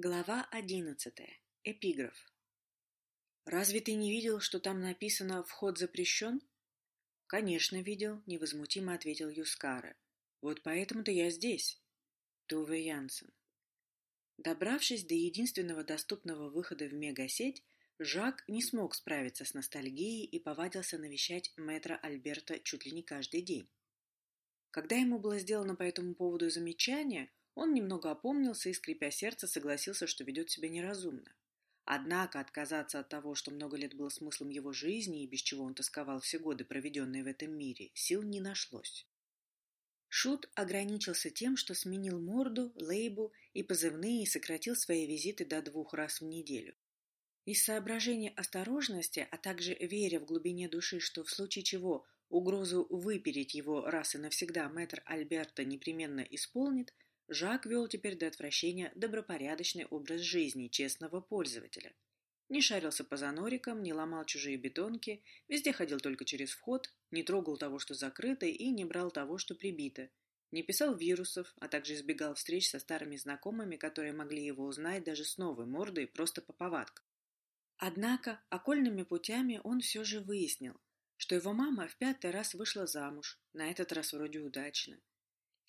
Глава одиннадцатая. Эпиграф. «Разве ты не видел, что там написано «Вход запрещен»?» «Конечно, видел», — невозмутимо ответил Юскара. «Вот поэтому-то я здесь». Туве Янсен. Добравшись до единственного доступного выхода в мегасеть, Жак не смог справиться с ностальгией и повадился навещать мэтра Альберта чуть ли не каждый день. Когда ему было сделано по этому поводу замечание, он немного опомнился и, скрипя сердце, согласился, что ведет себя неразумно. Однако отказаться от того, что много лет было смыслом его жизни и без чего он тосковал все годы, проведенные в этом мире, сил не нашлось. Шут ограничился тем, что сменил морду, лейбу и позывные и сократил свои визиты до двух раз в неделю. Из соображения осторожности, а также веря в глубине души, что в случае чего угрозу выпереть его раз и навсегда мэтр Альберта непременно исполнит – Жак вел теперь до отвращения добропорядочный образ жизни честного пользователя. Не шарился по занорикам, не ломал чужие бетонки, везде ходил только через вход, не трогал того, что закрыто, и не брал того, что прибито. Не писал вирусов, а также избегал встреч со старыми знакомыми, которые могли его узнать даже с новой мордой, просто по повадкам. Однако окольными путями он все же выяснил, что его мама в пятый раз вышла замуж, на этот раз вроде удачно.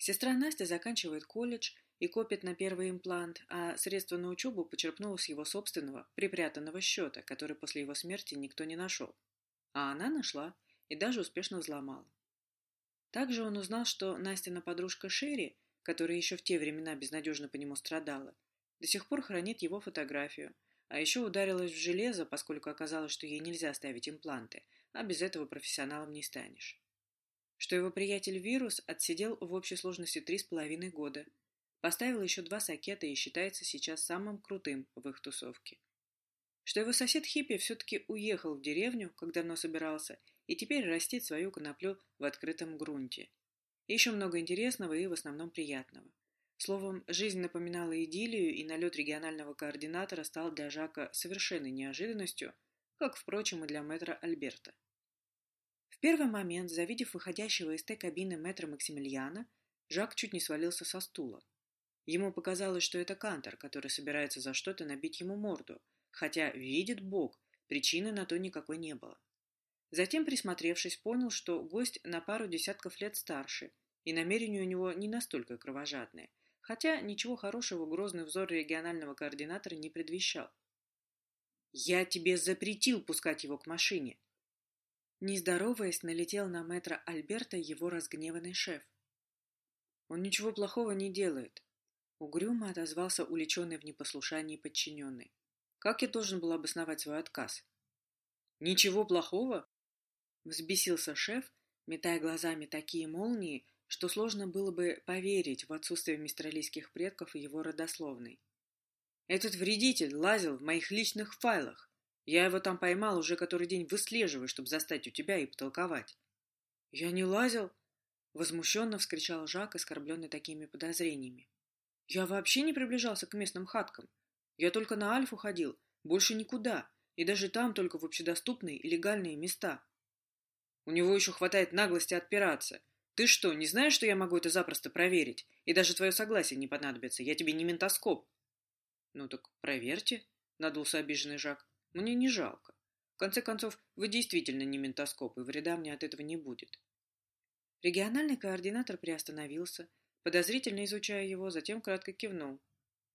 Сестра Настя заканчивает колледж и копит на первый имплант, а средства на учебу почерпнула с его собственного, припрятанного счета, который после его смерти никто не нашел. А она нашла и даже успешно взломала. Также он узнал, что Настина подружка Шерри, которая еще в те времена безнадежно по нему страдала, до сих пор хранит его фотографию, а еще ударилась в железо, поскольку оказалось, что ей нельзя ставить импланты, а без этого профессионалом не станешь что его приятель-вирус отсидел в общей сложности три с половиной года, поставил еще два сакета и считается сейчас самым крутым в их тусовке. Что его сосед-хиппи все-таки уехал в деревню, как давно собирался, и теперь растит свою коноплю в открытом грунте. Еще много интересного и в основном приятного. Словом, жизнь напоминала идиллию, и налет регионального координатора стал для Жака совершенной неожиданностью, как, впрочем, и для мэтра Альберта первый момент, завидев выходящего из Т-кабины мэтра Максимилиана, Жак чуть не свалился со стула. Ему показалось, что это Кантор, который собирается за что-то набить ему морду, хотя, видит Бог, причины на то никакой не было. Затем, присмотревшись, понял, что гость на пару десятков лет старше, и намерения у него не настолько кровожадные, хотя ничего хорошего грозный взор регионального координатора не предвещал. «Я тебе запретил пускать его к машине!» Не здороваясь, налетел на мэтра Альберта его разгневанный шеф. «Он ничего плохого не делает», — угрюмо отозвался уличенный в непослушании подчиненный. «Как я должен был обосновать свой отказ?» «Ничего плохого?» — взбесился шеф, метая глазами такие молнии, что сложно было бы поверить в отсутствие мистралийских предков и его родословной. «Этот вредитель лазил в моих личных файлах. Я его там поймал, уже который день выслеживаю, чтобы застать у тебя и потолковать. — Я не лазил? — возмущенно вскричал Жак, оскорбленный такими подозрениями. — Я вообще не приближался к местным хаткам. Я только на Альфу ходил, больше никуда, и даже там только в общедоступные и легальные места. У него еще хватает наглости отпираться. Ты что, не знаешь, что я могу это запросто проверить? И даже твое согласие не понадобится, я тебе не ментоскоп. — Ну так проверьте, — надулся обиженный Жак. Мне не жалко. В конце концов, вы действительно не ментоскоп, и вреда мне от этого не будет. Региональный координатор приостановился, подозрительно изучая его, затем кратко кивнул.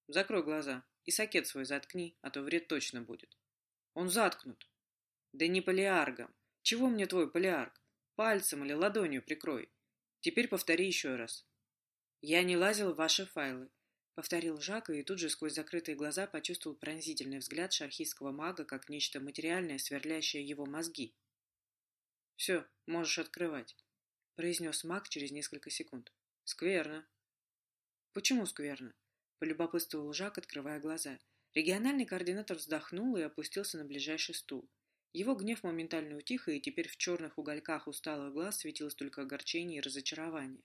«Закрой глаза и сакет свой заткни, а то вред точно будет». «Он заткнут». «Да не полиаргом. Чего мне твой полиарг? Пальцем или ладонью прикрой. Теперь повтори еще раз». «Я не лазил в ваши файлы. — повторил Жак, и тут же сквозь закрытые глаза почувствовал пронзительный взгляд шархийского мага, как нечто материальное, сверлящее его мозги. «Все, можешь открывать», — произнес маг через несколько секунд. «Скверно». «Почему скверно?» — полюбопытствовал Жак, открывая глаза. Региональный координатор вздохнул и опустился на ближайший стул. Его гнев моментально утих, и теперь в черных угольках усталых глаз светилось только огорчение и разочарование.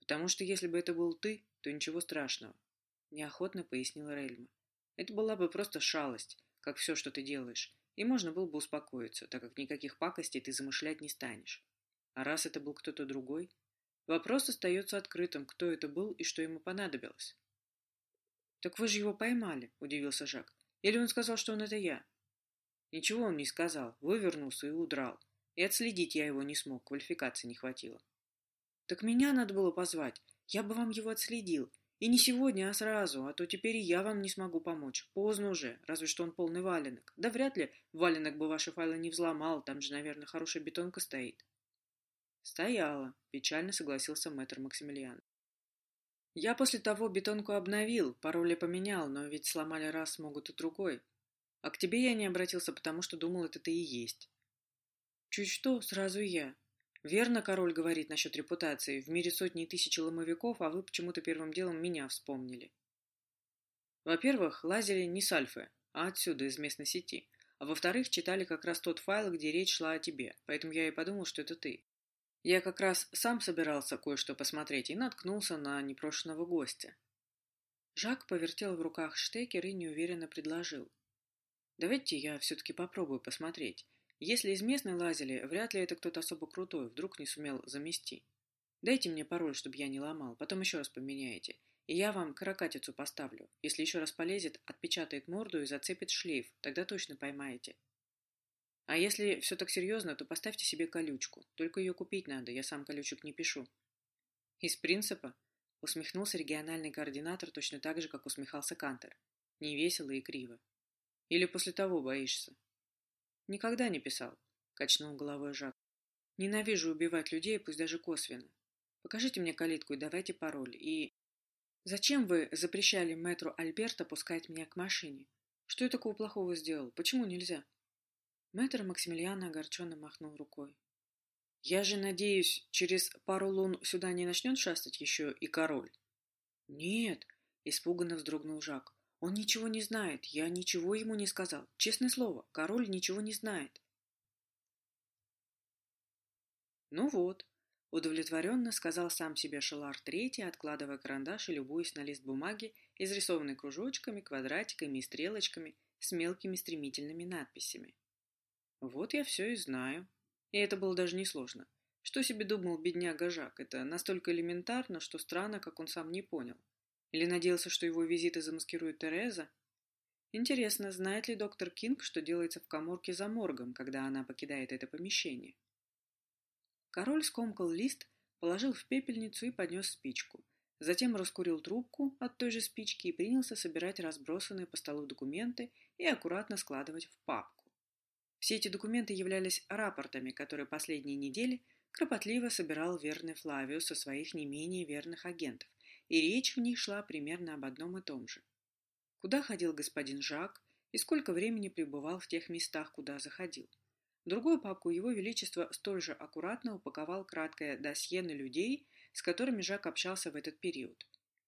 «Потому что если бы это был ты, то ничего страшного», — неохотно пояснила Рельма. «Это была бы просто шалость, как все, что ты делаешь, и можно было бы успокоиться, так как никаких пакостей ты замышлять не станешь. А раз это был кто-то другой, вопрос остается открытым, кто это был и что ему понадобилось». «Так вы же его поймали», — удивился Жак. «Или он сказал, что он это я?» «Ничего он не сказал, вывернулся и удрал. И отследить я его не смог, квалификации не хватило». «Так меня надо было позвать. Я бы вам его отследил. И не сегодня, а сразу, а то теперь и я вам не смогу помочь. Поздно уже, разве что он полный валенок. Да вряд ли валенок бы ваши файлы не взломал, там же, наверное, хорошая бетонка стоит». «Стояла», — печально согласился мэтр Максимилиан. «Я после того бетонку обновил, пароли поменял, но ведь сломали раз, могут и другой. А к тебе я не обратился, потому что думал, это ты и есть». «Чуть что, сразу я. Верно король говорит насчет репутации. В мире сотни и тысячи ломовиков, а вы почему-то первым делом меня вспомнили». Во-первых, лазили не с Альфы, а отсюда, из местной сети. А во-вторых, читали как раз тот файл, где речь шла о тебе, поэтому я и подумал, что это ты. Я как раз сам собирался кое-что посмотреть и наткнулся на непрошенного гостя. Жак повертел в руках штекер и неуверенно предложил. «Давайте я все-таки попробую посмотреть. Если из местной лазили, вряд ли это кто-то особо крутой, вдруг не сумел замести. Дайте мне пароль, чтобы я не ломал, потом еще раз поменяете. И я вам каракатицу поставлю. Если еще раз полезет, отпечатает морду и зацепит шлейф, тогда точно поймаете. А если все так серьезно, то поставьте себе колючку. Только ее купить надо, я сам колючек не пишу. Из принципа усмехнулся региональный координатор точно так же, как усмехался Кантер. Невесело и криво. Или после того боишься? Никогда не писал, качнул головой Жак. Ненавижу убивать людей, пусть даже косвенно. Покажите мне калитку и давайте пароль. И... Зачем вы запрещали мэтру Альберта пускать меня к машине? Что я такого плохого сделал? Почему нельзя? Мэтр Максимилиан огорченно махнул рукой. «Я же надеюсь, через пару лун сюда не начнет шастать еще и король?» «Нет», — испуганно вздрогнул Жак. «Он ничего не знает. Я ничего ему не сказал. Честное слово, король ничего не знает». «Ну вот», — удовлетворенно сказал сам себе Шелар Третий, откладывая карандаш и любуясь на лист бумаги, изрисованный кружочками, квадратиками и стрелочками с мелкими стремительными надписями. Вот я все и знаю. И это было даже несложно. Что себе думал бедняга Жак? Это настолько элементарно, что странно, как он сам не понял. Или надеялся, что его визиты замаскирует Тереза? Интересно, знает ли доктор Кинг, что делается в коморке за моргом, когда она покидает это помещение? Король скомкал лист, положил в пепельницу и поднес спичку. Затем раскурил трубку от той же спички и принялся собирать разбросанные по столу документы и аккуратно складывать в папку. Все эти документы являлись рапортами, которые последние недели кропотливо собирал верный Флавиус со своих не менее верных агентов, и речь в них шла примерно об одном и том же. Куда ходил господин Жак и сколько времени пребывал в тех местах, куда заходил. другую папку Его Величество столь же аккуратно упаковал краткое досье на людей, с которыми Жак общался в этот период.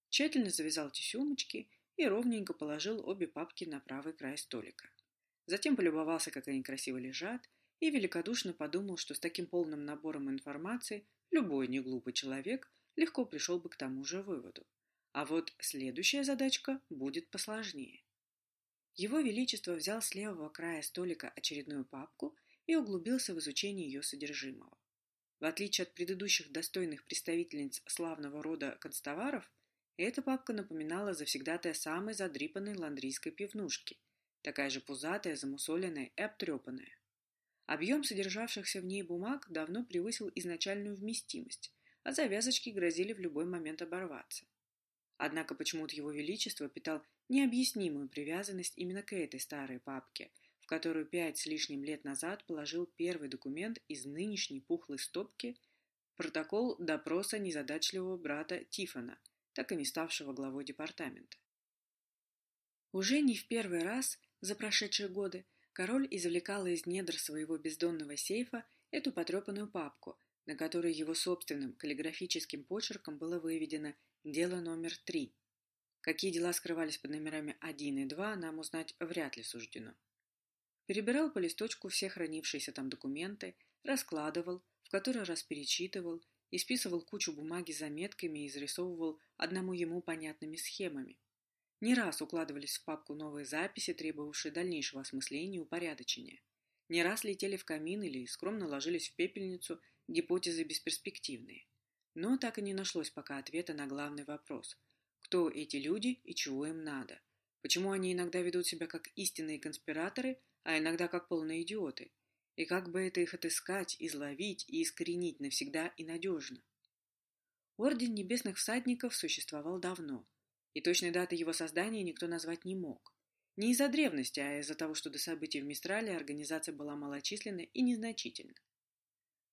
Тщательно завязал тесемочки и ровненько положил обе папки на правый край столика. Затем полюбовался, как они красиво лежат, и великодушно подумал, что с таким полным набором информации любой неглупый человек легко пришел бы к тому же выводу. А вот следующая задачка будет посложнее. Его Величество взял с левого края столика очередную папку и углубился в изучение ее содержимого. В отличие от предыдущих достойных представительниц славного рода констоваров, эта папка напоминала завсегдатая самой задрипанной ландрийской пивнушки – такая же пузатая, замусоленная и обтрепанная. Объем содержавшихся в ней бумаг давно превысил изначальную вместимость, а завязочки грозили в любой момент оборваться. Однако почему-то его величество питал необъяснимую привязанность именно к этой старой папке, в которую пять с лишним лет назад положил первый документ из нынешней пухлой стопки протокол допроса незадачливого брата Тифона, так и не ставшего главой департамента. Уже не в первый раз за прошедшие годы король извлекал из недр своего бездонного сейфа эту потрепанную папку, на которой его собственным каллиграфическим почерком было выведено «Дело номер три». Какие дела скрывались под номерами 1 и 2, нам узнать вряд ли суждено. Перебирал по листочку все хранившиеся там документы, раскладывал, в который раз перечитывал, исписывал кучу бумаги заметками и изрисовывал одному ему понятными схемами. Не раз укладывались в папку новые записи, требовавшие дальнейшего осмысления и упорядочения. Не раз летели в камин или скромно ложились в пепельницу гипотезы бесперспективные. Но так и не нашлось пока ответа на главный вопрос. кто эти люди и чего им надо, почему они иногда ведут себя как истинные конспираторы, а иногда как полные идиоты, и как бы это их отыскать, изловить и искоренить навсегда и надежно. Орден Небесных Всадников существовал давно, и точной даты его создания никто назвать не мог. Не из-за древности, а из-за того, что до событий в Мистрале организация была малочисленна и незначительна.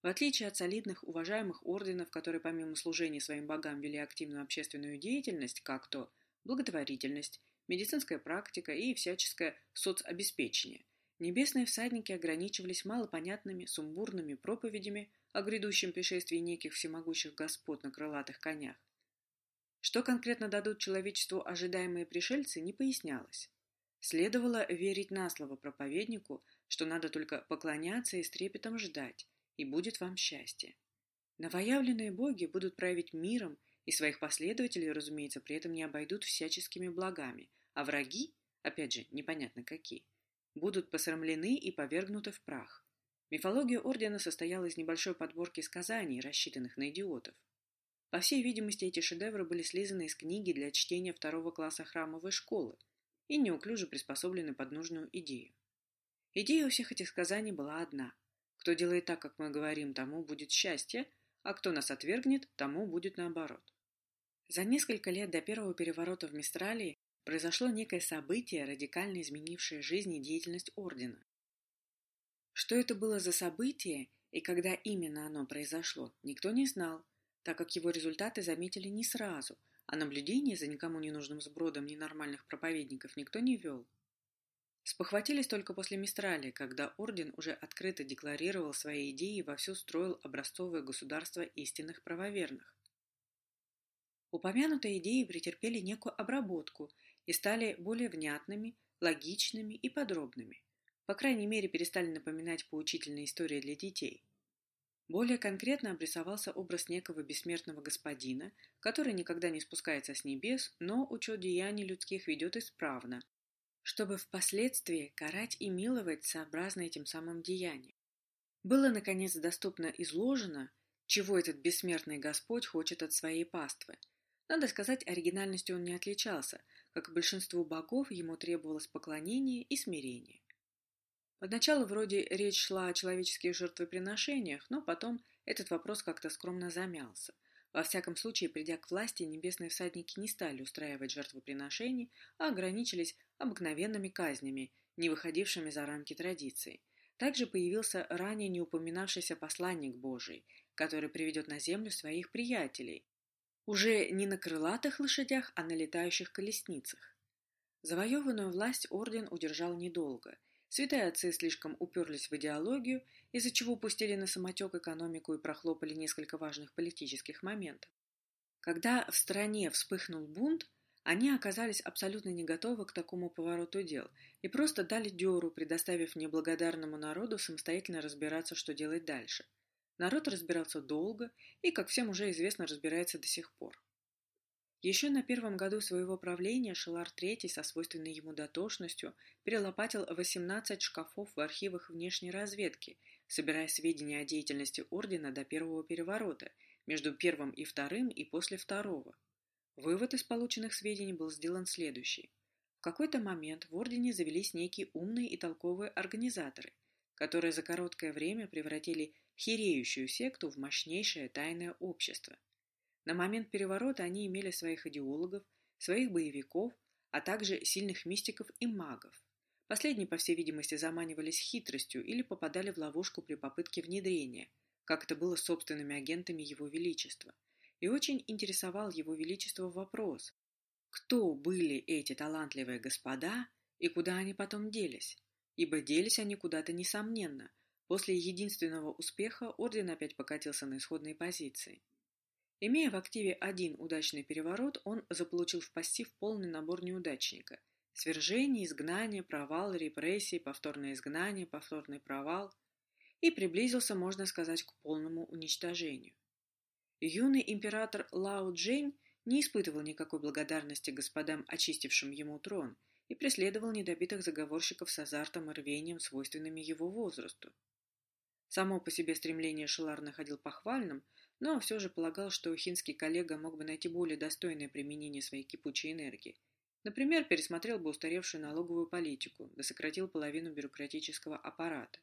В отличие от солидных, уважаемых орденов, которые помимо служения своим богам вели активную общественную деятельность, как то благотворительность, медицинская практика и всяческое соцобеспечение, небесные всадники ограничивались малопонятными, сумбурными проповедями о грядущем пришествии неких всемогущих господ на крылатых конях. Что конкретно дадут человечеству ожидаемые пришельцы, не пояснялось. Следовало верить на слово проповеднику, что надо только поклоняться и с трепетом ждать, и будет вам счастье. Новоявленные боги будут править миром, и своих последователей, разумеется, при этом не обойдут всяческими благами, а враги, опять же, непонятно какие, будут посрамлены и повергнуты в прах. Мифология Ордена состояла из небольшой подборки сказаний, рассчитанных на идиотов. По всей видимости, эти шедевры были слизаны из книги для чтения второго класса храмовой школы – и неуклюже приспособлены под нужную идею. Идея у всех этих сказаний была одна. Кто делает так, как мы говорим, тому будет счастье, а кто нас отвергнет, тому будет наоборот. За несколько лет до первого переворота в Мистралии произошло некое событие, радикально изменившее жизнь и деятельность Ордена. Что это было за событие и когда именно оно произошло, никто не знал, так как его результаты заметили не сразу – а наблюдение за никому не нужным сбродом ненормальных проповедников никто не вел. Спохватились только после Мистрали, когда орден уже открыто декларировал свои идеи и вовсю строил образцовое государство истинных правоверных. Упомянутые идеи претерпели некую обработку и стали более внятными, логичными и подробными. По крайней мере, перестали напоминать поучительные истории для детей – более конкретно обрисовался образ некого бессмертного господина, который никогда не спускается с небес, но учет деяний людских ведет исправно, чтобы впоследствии карать и миловать сообразно этим самым деяниям. Было, наконец, доступно изложено, чего этот бессмертный Господь хочет от своей паствы. Надо сказать, оригинальностью он не отличался, как большинству богов ему требовалось поклонение и смирение. Поначалу вроде речь шла о человеческих жертвоприношениях, но потом этот вопрос как-то скромно замялся. Во всяком случае, придя к власти, небесные всадники не стали устраивать жертвоприношений, а ограничились обыкновенными казнями, не выходившими за рамки традиций. Также появился ранее не упоминавшийся посланник Божий, который приведет на землю своих приятелей, уже не на крылатых лошадях, а на летающих колесницах. Завоеванную власть орден удержал недолго – Святые отцы слишком уперлись в идеологию, из-за чего пустили на самотек экономику и прохлопали несколько важных политических моментов. Когда в стране вспыхнул бунт, они оказались абсолютно не готовы к такому повороту дел и просто дали дёру, предоставив неблагодарному народу самостоятельно разбираться, что делать дальше. Народ разбирался долго и, как всем уже известно, разбирается до сих пор. Еще на первом году своего правления Шелар III со свойственной ему дотошностью перелопатил 18 шкафов в архивах внешней разведки, собирая сведения о деятельности ордена до первого переворота, между первым и вторым и после второго. Вывод из полученных сведений был сделан следующий. В какой-то момент в ордене завелись некие умные и толковые организаторы, которые за короткое время превратили хиреющую секту в мощнейшее тайное общество – на момент переворота они имели своих идеологов, своих боевиков, а также сильных мистиков и магов. Последние, по всей видимости, заманивались хитростью или попадали в ловушку при попытке внедрения, как это было собственными агентами Его Величества. И очень интересовал Его Величество вопрос, кто были эти талантливые господа и куда они потом делись? Ибо делись они куда-то несомненно. После единственного успеха орден опять покатился на исходные позиции. Имея в активе один удачный переворот, он заполучил в пассив полный набор неудачника. Свержение, изгнание, провал, репрессии, повторное изгнание, повторный провал. И приблизился, можно сказать, к полному уничтожению. Юный император Лао Джень не испытывал никакой благодарности господам, очистившим ему трон, и преследовал недобитых заговорщиков с азартом и рвением, свойственными его возрасту. Само по себе стремление Шелар находил похвальным, но все же полагал, что хинский коллега мог бы найти более достойное применение своей кипучей энергии. Например, пересмотрел бы устаревшую налоговую политику, да сократил половину бюрократического аппарата.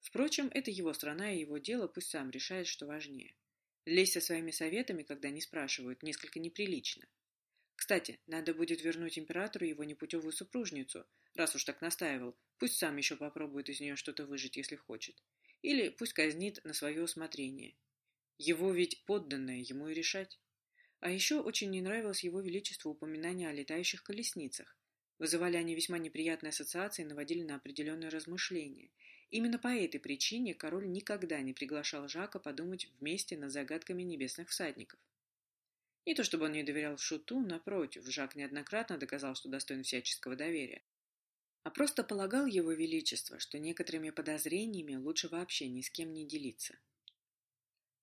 Впрочем, это его страна и его дело, пусть сам решает, что важнее. Лезть со своими советами, когда не спрашивают, несколько неприлично. Кстати, надо будет вернуть императору его непутевую супружницу, раз уж так настаивал, пусть сам еще попробует из нее что-то выжить, если хочет. Или пусть казнит на свое усмотрение. Его ведь подданное, ему и решать. А еще очень не нравилось его величеству упоминание о летающих колесницах. Вызывали они весьма неприятные ассоциации и наводили на определенные размышления. Именно по этой причине король никогда не приглашал Жака подумать вместе над загадками небесных всадников. Не то чтобы он не доверял Шуту, напротив, Жак неоднократно доказал, что достоин всяческого доверия. А просто полагал его величество, что некоторыми подозрениями лучше вообще ни с кем не делиться.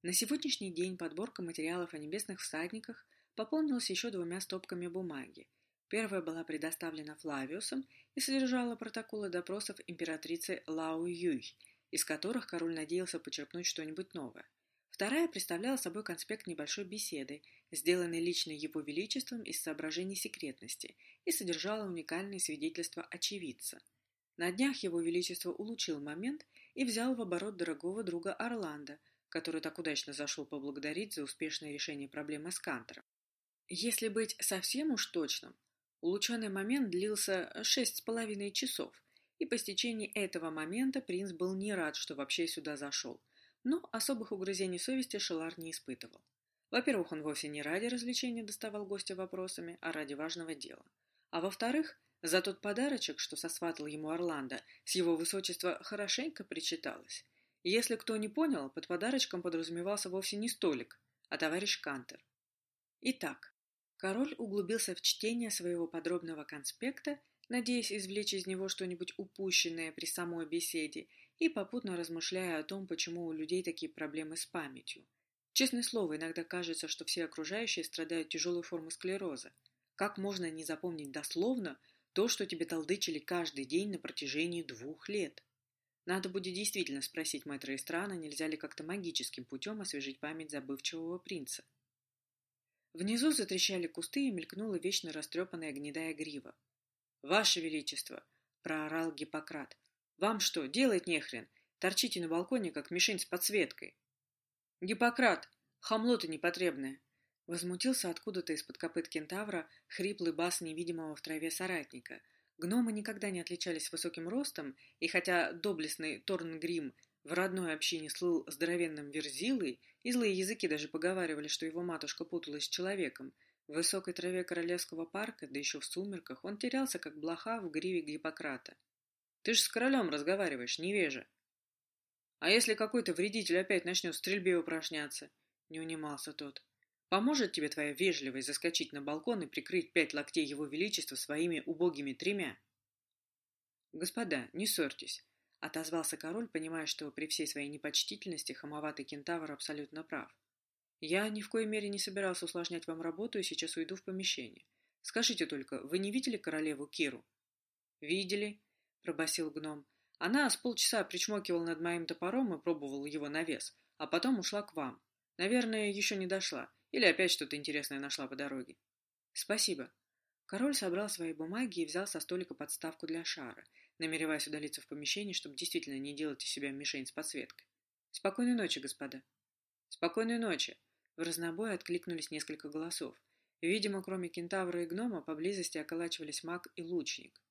На сегодняшний день подборка материалов о небесных всадниках пополнилась еще двумя стопками бумаги. Первая была предоставлена Флавиусом и содержала протоколы допросов императрицы Лао Юй, из которых король надеялся почерпнуть что-нибудь новое. Вторая представляла собой конспект небольшой беседы, сделанной лично его величеством из соображений секретности, и содержала уникальные свидетельства очевидца. На днях его величество улучшил момент и взял в оборот дорогого друга Орландо, который так удачно зашел поблагодарить за успешное решение проблемы с Кантором. Если быть совсем уж точным, улучшенный момент длился шесть с половиной часов, и по стечении этого момента принц был не рад, что вообще сюда зашел – но особых угрызений совести Шелар не испытывал. Во-первых, он вовсе не ради развлечения доставал гостя вопросами, а ради важного дела. А во-вторых, за тот подарочек, что сосватал ему Орландо, с его высочества хорошенько причиталось. Если кто не понял, под подарочком подразумевался вовсе не столик, а товарищ Кантер. Итак, король углубился в чтение своего подробного конспекта, надеясь извлечь из него что-нибудь упущенное при самой беседе, и попутно размышляя о том, почему у людей такие проблемы с памятью. Честное слово, иногда кажется, что все окружающие страдают тяжелой формой склероза. Как можно не запомнить дословно то, что тебе толдычили каждый день на протяжении двух лет? Надо будет действительно спросить мэтра Эстрана, нельзя ли как-то магическим путем освежить память забывчивого принца. Внизу затрещали кусты и мелькнула вечно растрепанная гнедая грива. «Ваше Величество!» — проорал Гиппократ. Вам что, делать нехрен? Торчите на балконе, как мишень с подсветкой. Гиппократ, хамло ты непотребное. Возмутился откуда-то из-под копыт кентавра хриплый бас невидимого в траве соратника. Гномы никогда не отличались высоким ростом, и хотя доблестный Торнгрим в родной общине слыл здоровенным верзилой, и злые языки даже поговаривали, что его матушка путалась с человеком, в высокой траве королевского парка, да еще в сумерках, он терялся, как блоха в гриве Гиппократа. Ты же с королем разговариваешь, невежа. А если какой-то вредитель опять начнет в стрельбе упражняться? Не унимался тот. Поможет тебе твоя вежливость заскочить на балкон и прикрыть пять локтей его величества своими убогими тремя? Господа, не ссорьтесь, — отозвался король, понимая, что при всей своей непочтительности хамоватый кентавр абсолютно прав. Я ни в коей мере не собирался усложнять вам работу и сейчас уйду в помещение. Скажите только, вы не видели королеву Киру? Видели, пробасил гном. Она с полчаса причмокивала над моим топором и пробовала его на вес, а потом ушла к вам. Наверное, еще не дошла. Или опять что-то интересное нашла по дороге. Спасибо. Король собрал свои бумаги и взял со столика подставку для шара, намереваясь удалиться в помещение, чтобы действительно не делать из себя мишень с подсветкой. Спокойной ночи, господа. Спокойной ночи. В разнобой откликнулись несколько голосов. Видимо, кроме кентавра и гнома, поблизости околачивались маг и лучник.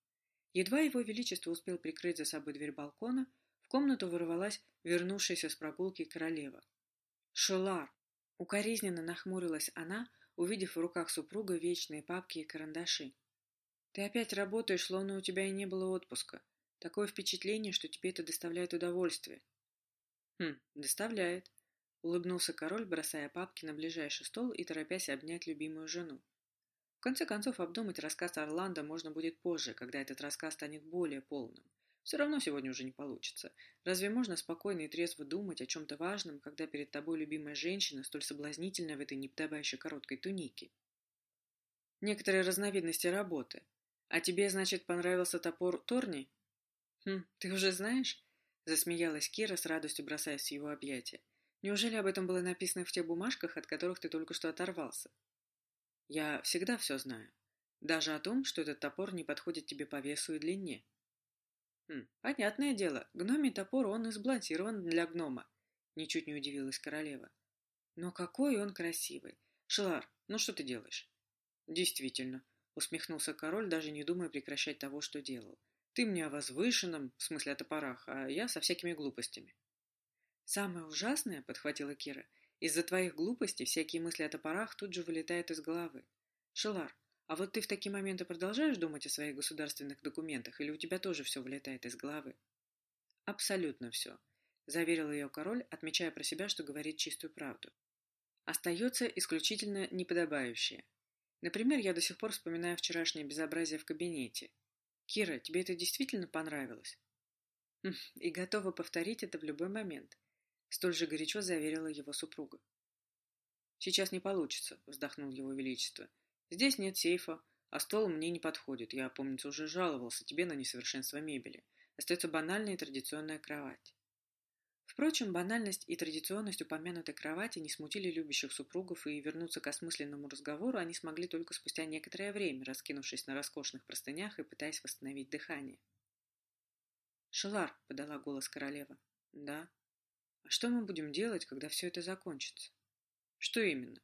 Едва его величество успел прикрыть за собой дверь балкона, в комнату ворвалась вернувшаяся с прогулки королева. «Шелар!» — укоризненно нахмурилась она, увидев в руках супруга вечные папки и карандаши. «Ты опять работаешь, словно у тебя и не было отпуска. Такое впечатление, что тебе это доставляет удовольствие». «Хм, доставляет», — улыбнулся король, бросая папки на ближайший стол и торопясь обнять любимую жену конце концов, обдумать рассказ Орландо можно будет позже, когда этот рассказ станет более полным. Все равно сегодня уже не получится. Разве можно спокойно и трезво думать о чем-то важном, когда перед тобой любимая женщина, столь соблазнительная в этой неподобающей короткой тунике? Некоторые разновидности работы. А тебе, значит, понравился топор Торни? Хм, ты уже знаешь? Засмеялась Кира, с радостью бросаясь в его объятия. Неужели об этом было написано в тех бумажках, от которых ты только что оторвался? Я всегда все знаю. Даже о том, что этот топор не подходит тебе по весу и длине. Хм, понятное дело, гномий топор, он и сбалансирован для гнома. Ничуть не удивилась королева. Но какой он красивый. Шелар, ну что ты делаешь? Действительно, усмехнулся король, даже не думая прекращать того, что делал. Ты мне о возвышенном, в смысле о топорах, а я со всякими глупостями. «Самое ужасное, — подхватила Кира, — из-за твоих глупостей всякие мысли о топорах тут же вылетают из головы. Шелар, а вот ты в такие моменты продолжаешь думать о своих государственных документах, или у тебя тоже все вылетает из головы?» «Абсолютно все», — заверил ее король, отмечая про себя, что говорит чистую правду. «Остается исключительно неподобающее. Например, я до сих пор вспоминаю вчерашнее безобразие в кабинете. Кира, тебе это действительно понравилось?» хм, «И готова повторить это в любой момент», Столь же горячо заверила его супруга. «Сейчас не получится», — вздохнул его величество. «Здесь нет сейфа, а стол мне не подходит. Я, помнится, уже жаловался тебе на несовершенство мебели. Остается банальная и традиционная кровать». Впрочем, банальность и традиционность упомянутой кровати не смутили любящих супругов, и вернуться к осмысленному разговору они смогли только спустя некоторое время, раскинувшись на роскошных простынях и пытаясь восстановить дыхание. «Шелар», — подала голос королева. «Да», а что мы будем делать, когда все это закончится? Что именно?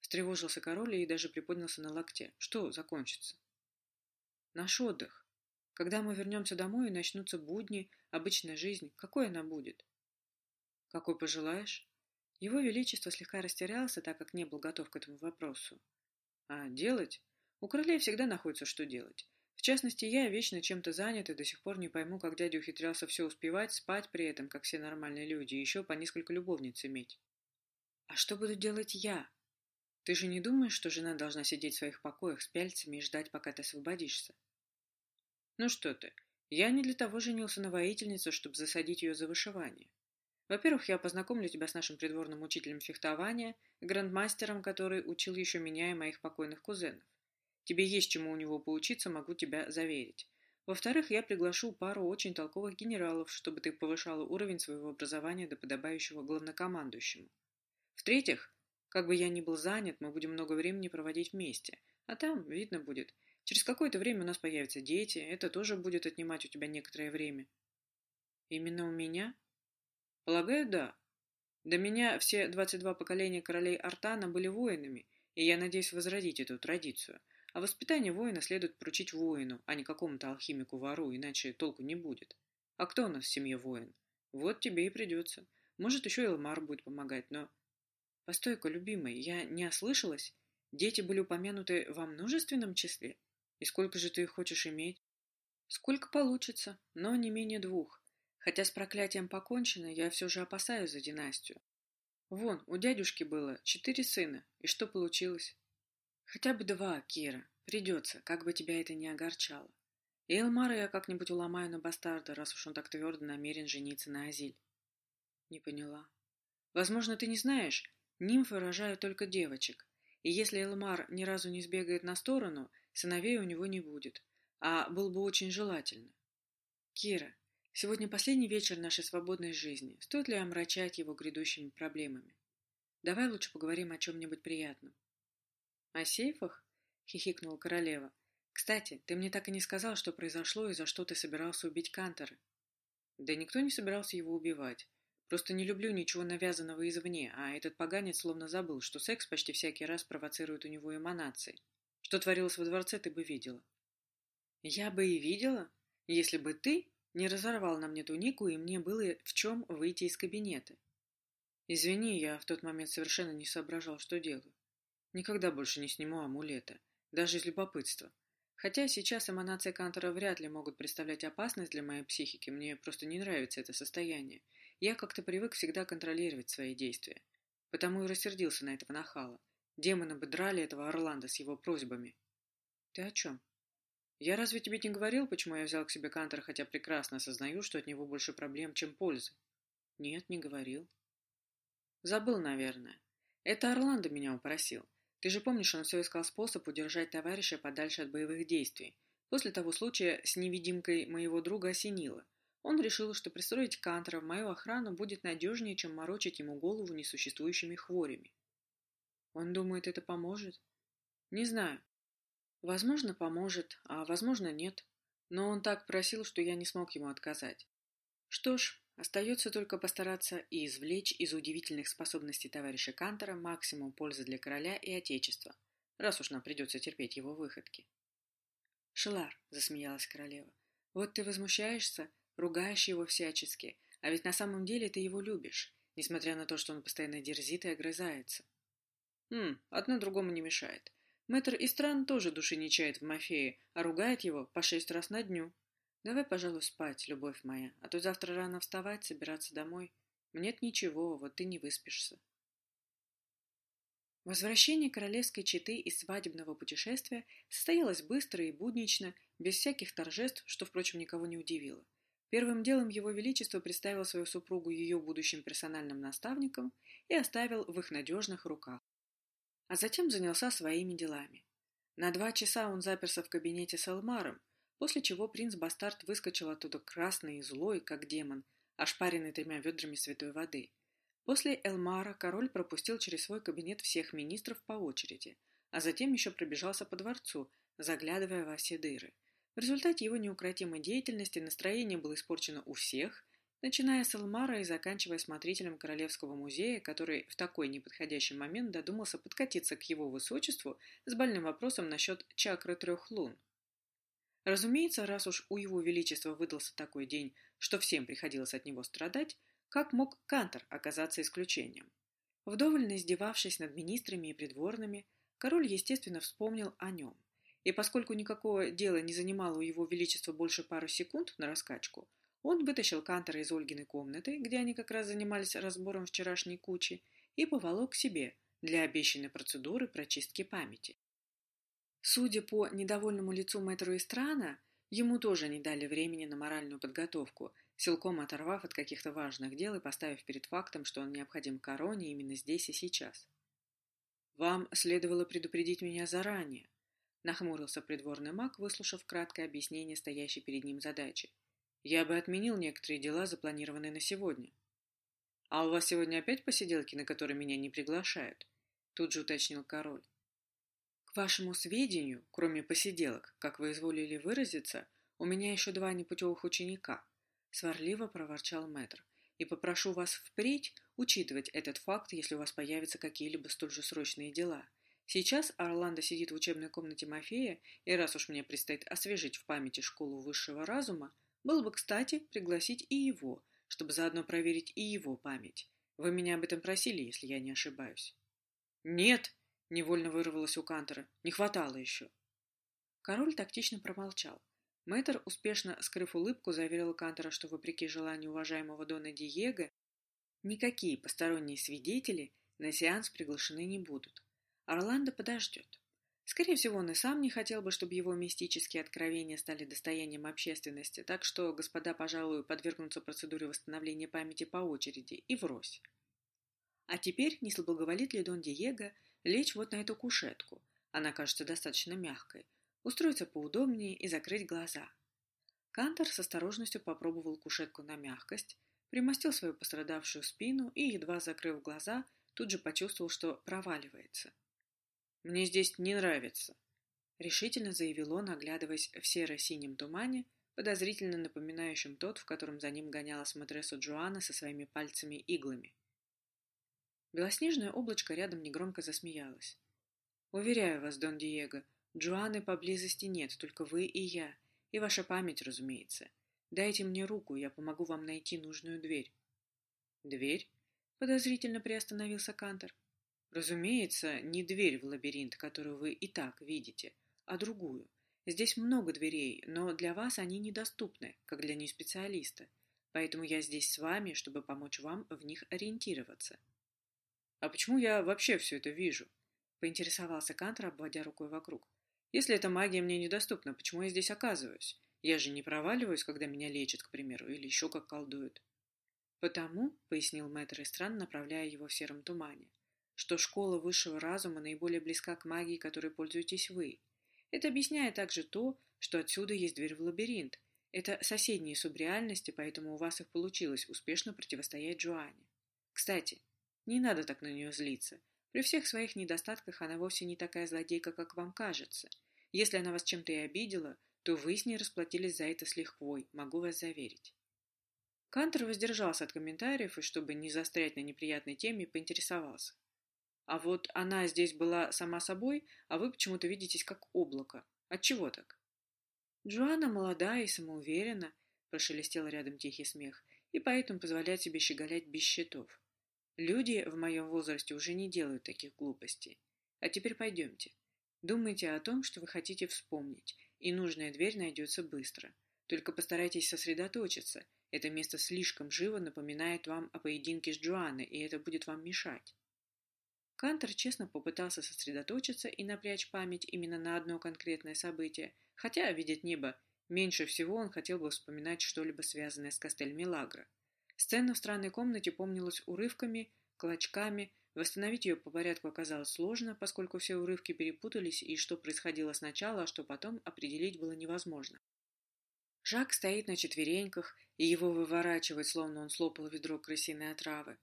Встревожился король и даже приподнялся на локте. Что закончится? Наш отдых. Когда мы вернемся домой и начнутся будни, обычная жизнь, какой она будет? Какой пожелаешь? Его Величество слегка растерялся, так как не был готов к этому вопросу. А делать? У королей всегда находится что делать. В частности, я вечно чем-то занят и до сих пор не пойму, как дядя ухитрялся все успевать, спать при этом, как все нормальные люди, и еще по несколько любовниц иметь. А что буду делать я? Ты же не думаешь, что жена должна сидеть в своих покоях с пяльцами и ждать, пока ты освободишься? Ну что ты, я не для того женился на воительнице, чтобы засадить ее за вышивание. Во-первых, я познакомлю тебя с нашим придворным учителем фехтования, грандмастером, который учил еще меня и моих покойных кузенов. Тебе есть чему у него поучиться, могу тебя заверить. Во-вторых, я приглашу пару очень толковых генералов, чтобы ты повышала уровень своего образования до подобающего главнокомандующему. В-третьих, как бы я ни был занят, мы будем много времени проводить вместе. А там, видно будет. Через какое-то время у нас появятся дети, это тоже будет отнимать у тебя некоторое время. Именно у меня? Полагаю, да. До меня все 22 поколения королей Артана были воинами, и я надеюсь возродить эту традицию. А воспитание воина следует поручить воину, а не какому-то алхимику-вору, иначе толку не будет. А кто у нас в семье воин? Вот тебе и придется. Может, еще Элмар будет помогать, но... Постой-ка, любимый, я не ослышалась? Дети были упомянуты во множественном числе? И сколько же ты хочешь иметь? Сколько получится, но не менее двух. Хотя с проклятием покончено, я все же опасаюсь за династию. Вон, у дядюшки было четыре сына, и что получилось? Хотя бы два, Кира. Придется, как бы тебя это ни огорчало. И Элмара я как-нибудь уломаю на бастарда, раз уж он так твердо намерен жениться на Азиль. Не поняла. Возможно, ты не знаешь, нимфы рожают только девочек. И если Элмар ни разу не сбегает на сторону, сыновей у него не будет. А был бы очень желательно. Кира, сегодня последний вечер нашей свободной жизни. Стоит ли омрачать его грядущими проблемами? Давай лучше поговорим о чем-нибудь приятном. «О сейфах?» — хихикнула королева. «Кстати, ты мне так и не сказал, что произошло и за что ты собирался убить Кантера». «Да никто не собирался его убивать. Просто не люблю ничего навязанного извне, а этот поганец словно забыл, что секс почти всякий раз провоцирует у него эманации. Что творилось во дворце, ты бы видела». «Я бы и видела, если бы ты не разорвал на мне тунику, и мне было в чем выйти из кабинета». «Извини, я в тот момент совершенно не соображал, что делаю. Никогда больше не сниму амулета, даже из любопытства. Хотя сейчас эманации Кантора вряд ли могут представлять опасность для моей психики, мне просто не нравится это состояние. Я как-то привык всегда контролировать свои действия. Потому и рассердился на этого нахала. Демоны бы драли этого Орландо с его просьбами. Ты о чем? Я разве тебе не говорил, почему я взял к себе Кантора, хотя прекрасно осознаю, что от него больше проблем, чем пользы? Нет, не говорил. Забыл, наверное. Это Орландо меня упросил. Ты же помнишь, он все искал способ удержать товарища подальше от боевых действий. После того случая с невидимкой моего друга осенило. Он решил, что пристроить Кантера в мою охрану будет надежнее, чем морочить ему голову несуществующими хворями. Он думает, это поможет? Не знаю. Возможно, поможет, а возможно, нет. Но он так просил, что я не смог ему отказать. Что ж, остается только постараться и извлечь из удивительных способностей товарища Кантера максимум пользы для короля и отечества, раз уж нам придется терпеть его выходки. «Шелар», — засмеялась королева, — «вот ты возмущаешься, ругаешь его всячески, а ведь на самом деле ты его любишь, несмотря на то, что он постоянно дерзит и огрызается». «Хм, одно другому не мешает. Мэтр Истран тоже души не чает в Мафее, а ругает его по шесть раз на дню. Давай, пожалуй, спать, любовь моя, а то завтра рано вставать, собираться домой. Нет ничего, вот ты не выспишься». Возвращение королевской четы из свадебного путешествия состоялось быстро и буднично, без всяких торжеств, что, впрочем, никого не удивило. Первым делом его величество представил свою супругу ее будущим персональным наставником и оставил в их надежных руках. А затем занялся своими делами. На два часа он заперся в кабинете с Элмаром, после чего принц-бастард выскочил оттуда красный и злой, как демон, ошпаренный тремя ведрами святой воды – После Элмара король пропустил через свой кабинет всех министров по очереди, а затем еще пробежался по дворцу, заглядывая во все дыры. В результате его неукротимой деятельности настроение было испорчено у всех, начиная с Элмара и заканчивая смотрителем Королевского музея, который в такой неподходящий момент додумался подкатиться к его высочеству с больным вопросом насчет чакры трех лун. Разумеется, раз уж у его величества выдался такой день, что всем приходилось от него страдать, как мог Кантор оказаться исключением? Вдоволь издевавшись над министрами и придворными, король, естественно, вспомнил о нем. И поскольку никакого дела не занимало у его величества больше пару секунд на раскачку, он вытащил Кантора из Ольгиной комнаты, где они как раз занимались разбором вчерашней кучи, и поволок к себе для обещанной процедуры прочистки памяти. Судя по недовольному лицу мэтру Истрана, ему тоже не дали времени на моральную подготовку, силком оторвав от каких-то важных дел и поставив перед фактом, что он необходим короне именно здесь и сейчас. «Вам следовало предупредить меня заранее», — нахмурился придворный маг, выслушав краткое объяснение стоящей перед ним задачи. «Я бы отменил некоторые дела, запланированные на сегодня». «А у вас сегодня опять посиделки, на которые меня не приглашают?» — тут же уточнил король. «К вашему сведению, кроме посиделок, как вы изволили выразиться, у меня еще два непутевых ученика», — сварливо проворчал мэтр. «И попрошу вас впредь учитывать этот факт, если у вас появятся какие-либо столь же срочные дела. Сейчас Орландо сидит в учебной комнате Мафея, и раз уж мне предстоит освежить в памяти школу высшего разума, было бы кстати пригласить и его, чтобы заодно проверить и его память. Вы меня об этом просили, если я не ошибаюсь». «Нет!» — невольно вырвалось у Кантера. «Не хватало еще». Король тактично промолчал. Мэтр, успешно скрыв улыбку, заверил Кантера, что, вопреки желанию уважаемого Дона Диего, никакие посторонние свидетели на сеанс приглашены не будут. Орландо подождет. Скорее всего, он и сам не хотел бы, чтобы его мистические откровения стали достоянием общественности, так что господа, пожалуй, подвергнутся процедуре восстановления памяти по очереди и врозь. А теперь не соблаговолит ли Дон Диего лечь вот на эту кушетку? Она кажется достаточно мягкой, устроиться поудобнее и закрыть глаза. Кантор с осторожностью попробовал кушетку на мягкость, примостил свою пострадавшую спину и, едва закрыв глаза, тут же почувствовал, что проваливается. «Мне здесь не нравится», — решительно заявил он, оглядываясь в серо-синем тумане, подозрительно напоминающем тот, в котором за ним гонялась матресса Джоанна со своими пальцами-иглами. Белоснежное облачко рядом негромко засмеялось. «Уверяю вас, Дон Диего, Джоанны поблизости нет, только вы и я. И ваша память, разумеется. Дайте мне руку, я помогу вам найти нужную дверь. Дверь? Подозрительно приостановился Кантор. Разумеется, не дверь в лабиринт, которую вы и так видите, а другую. Здесь много дверей, но для вас они недоступны, как для неспециалиста. Поэтому я здесь с вами, чтобы помочь вам в них ориентироваться. А почему я вообще все это вижу? Поинтересовался Кантор, обводя рукой вокруг. Если эта магия мне недоступна, почему я здесь оказываюсь? Я же не проваливаюсь, когда меня лечат, к примеру, или еще как колдуют. Потому, — пояснил мэтр Истран, направляя его в сером тумане, что школа высшего разума наиболее близка к магии, которой пользуетесь вы. Это объясняет также то, что отсюда есть дверь в лабиринт, Это соседние субреальности, поэтому у вас их получилось успешно противостоять Джоанне. Кстати, не надо так на нее злиться. При всех своих недостатках она вовсе не такая злодейка, как вам кажется. Если она вас чем-то и обидела, то вы с ней расплатились за это с лихвой, могу вас заверить. Кантер воздержался от комментариев и, чтобы не застрять на неприятной теме, поинтересовался. А вот она здесь была сама собой, а вы почему-то видитесь как облако. Отчего так? Джоанна молодая и самоуверена, прошелестел рядом тихий смех, и поэтому позволяет себе щеголять без счетов. Люди в моем возрасте уже не делают таких глупостей. А теперь пойдемте. Думайте о том, что вы хотите вспомнить, и нужная дверь найдется быстро. Только постарайтесь сосредоточиться. Это место слишком живо напоминает вам о поединке с Джоанной, и это будет вам мешать. Кантор честно попытался сосредоточиться и напрячь память именно на одно конкретное событие, хотя, видит небо, меньше всего он хотел бы вспоминать что-либо связанное с Кастель Милагро. Сцена в странной комнате помнилась урывками, клочками, восстановить ее по порядку оказалось сложно, поскольку все урывки перепутались, и что происходило сначала, а что потом, определить было невозможно. Жак стоит на четвереньках, и его выворачивает, словно он слопал ведро крысиной отравы.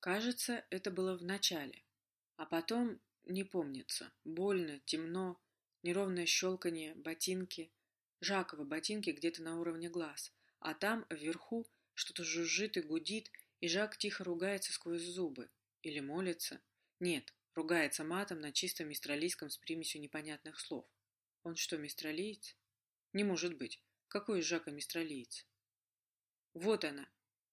Кажется, это было в начале. А потом не помнится. Больно, темно, неровное щелканье, ботинки. Жаковы ботинки где-то на уровне глаз. А там, вверху, что-то жужжит и гудит, и Жак тихо ругается сквозь зубы. Или молится. Нет, ругается матом на чистом мистралийском с примесью непонятных слов. Он что, мистралиец? Не может быть. Какой из Жака мистралиец? Вот она.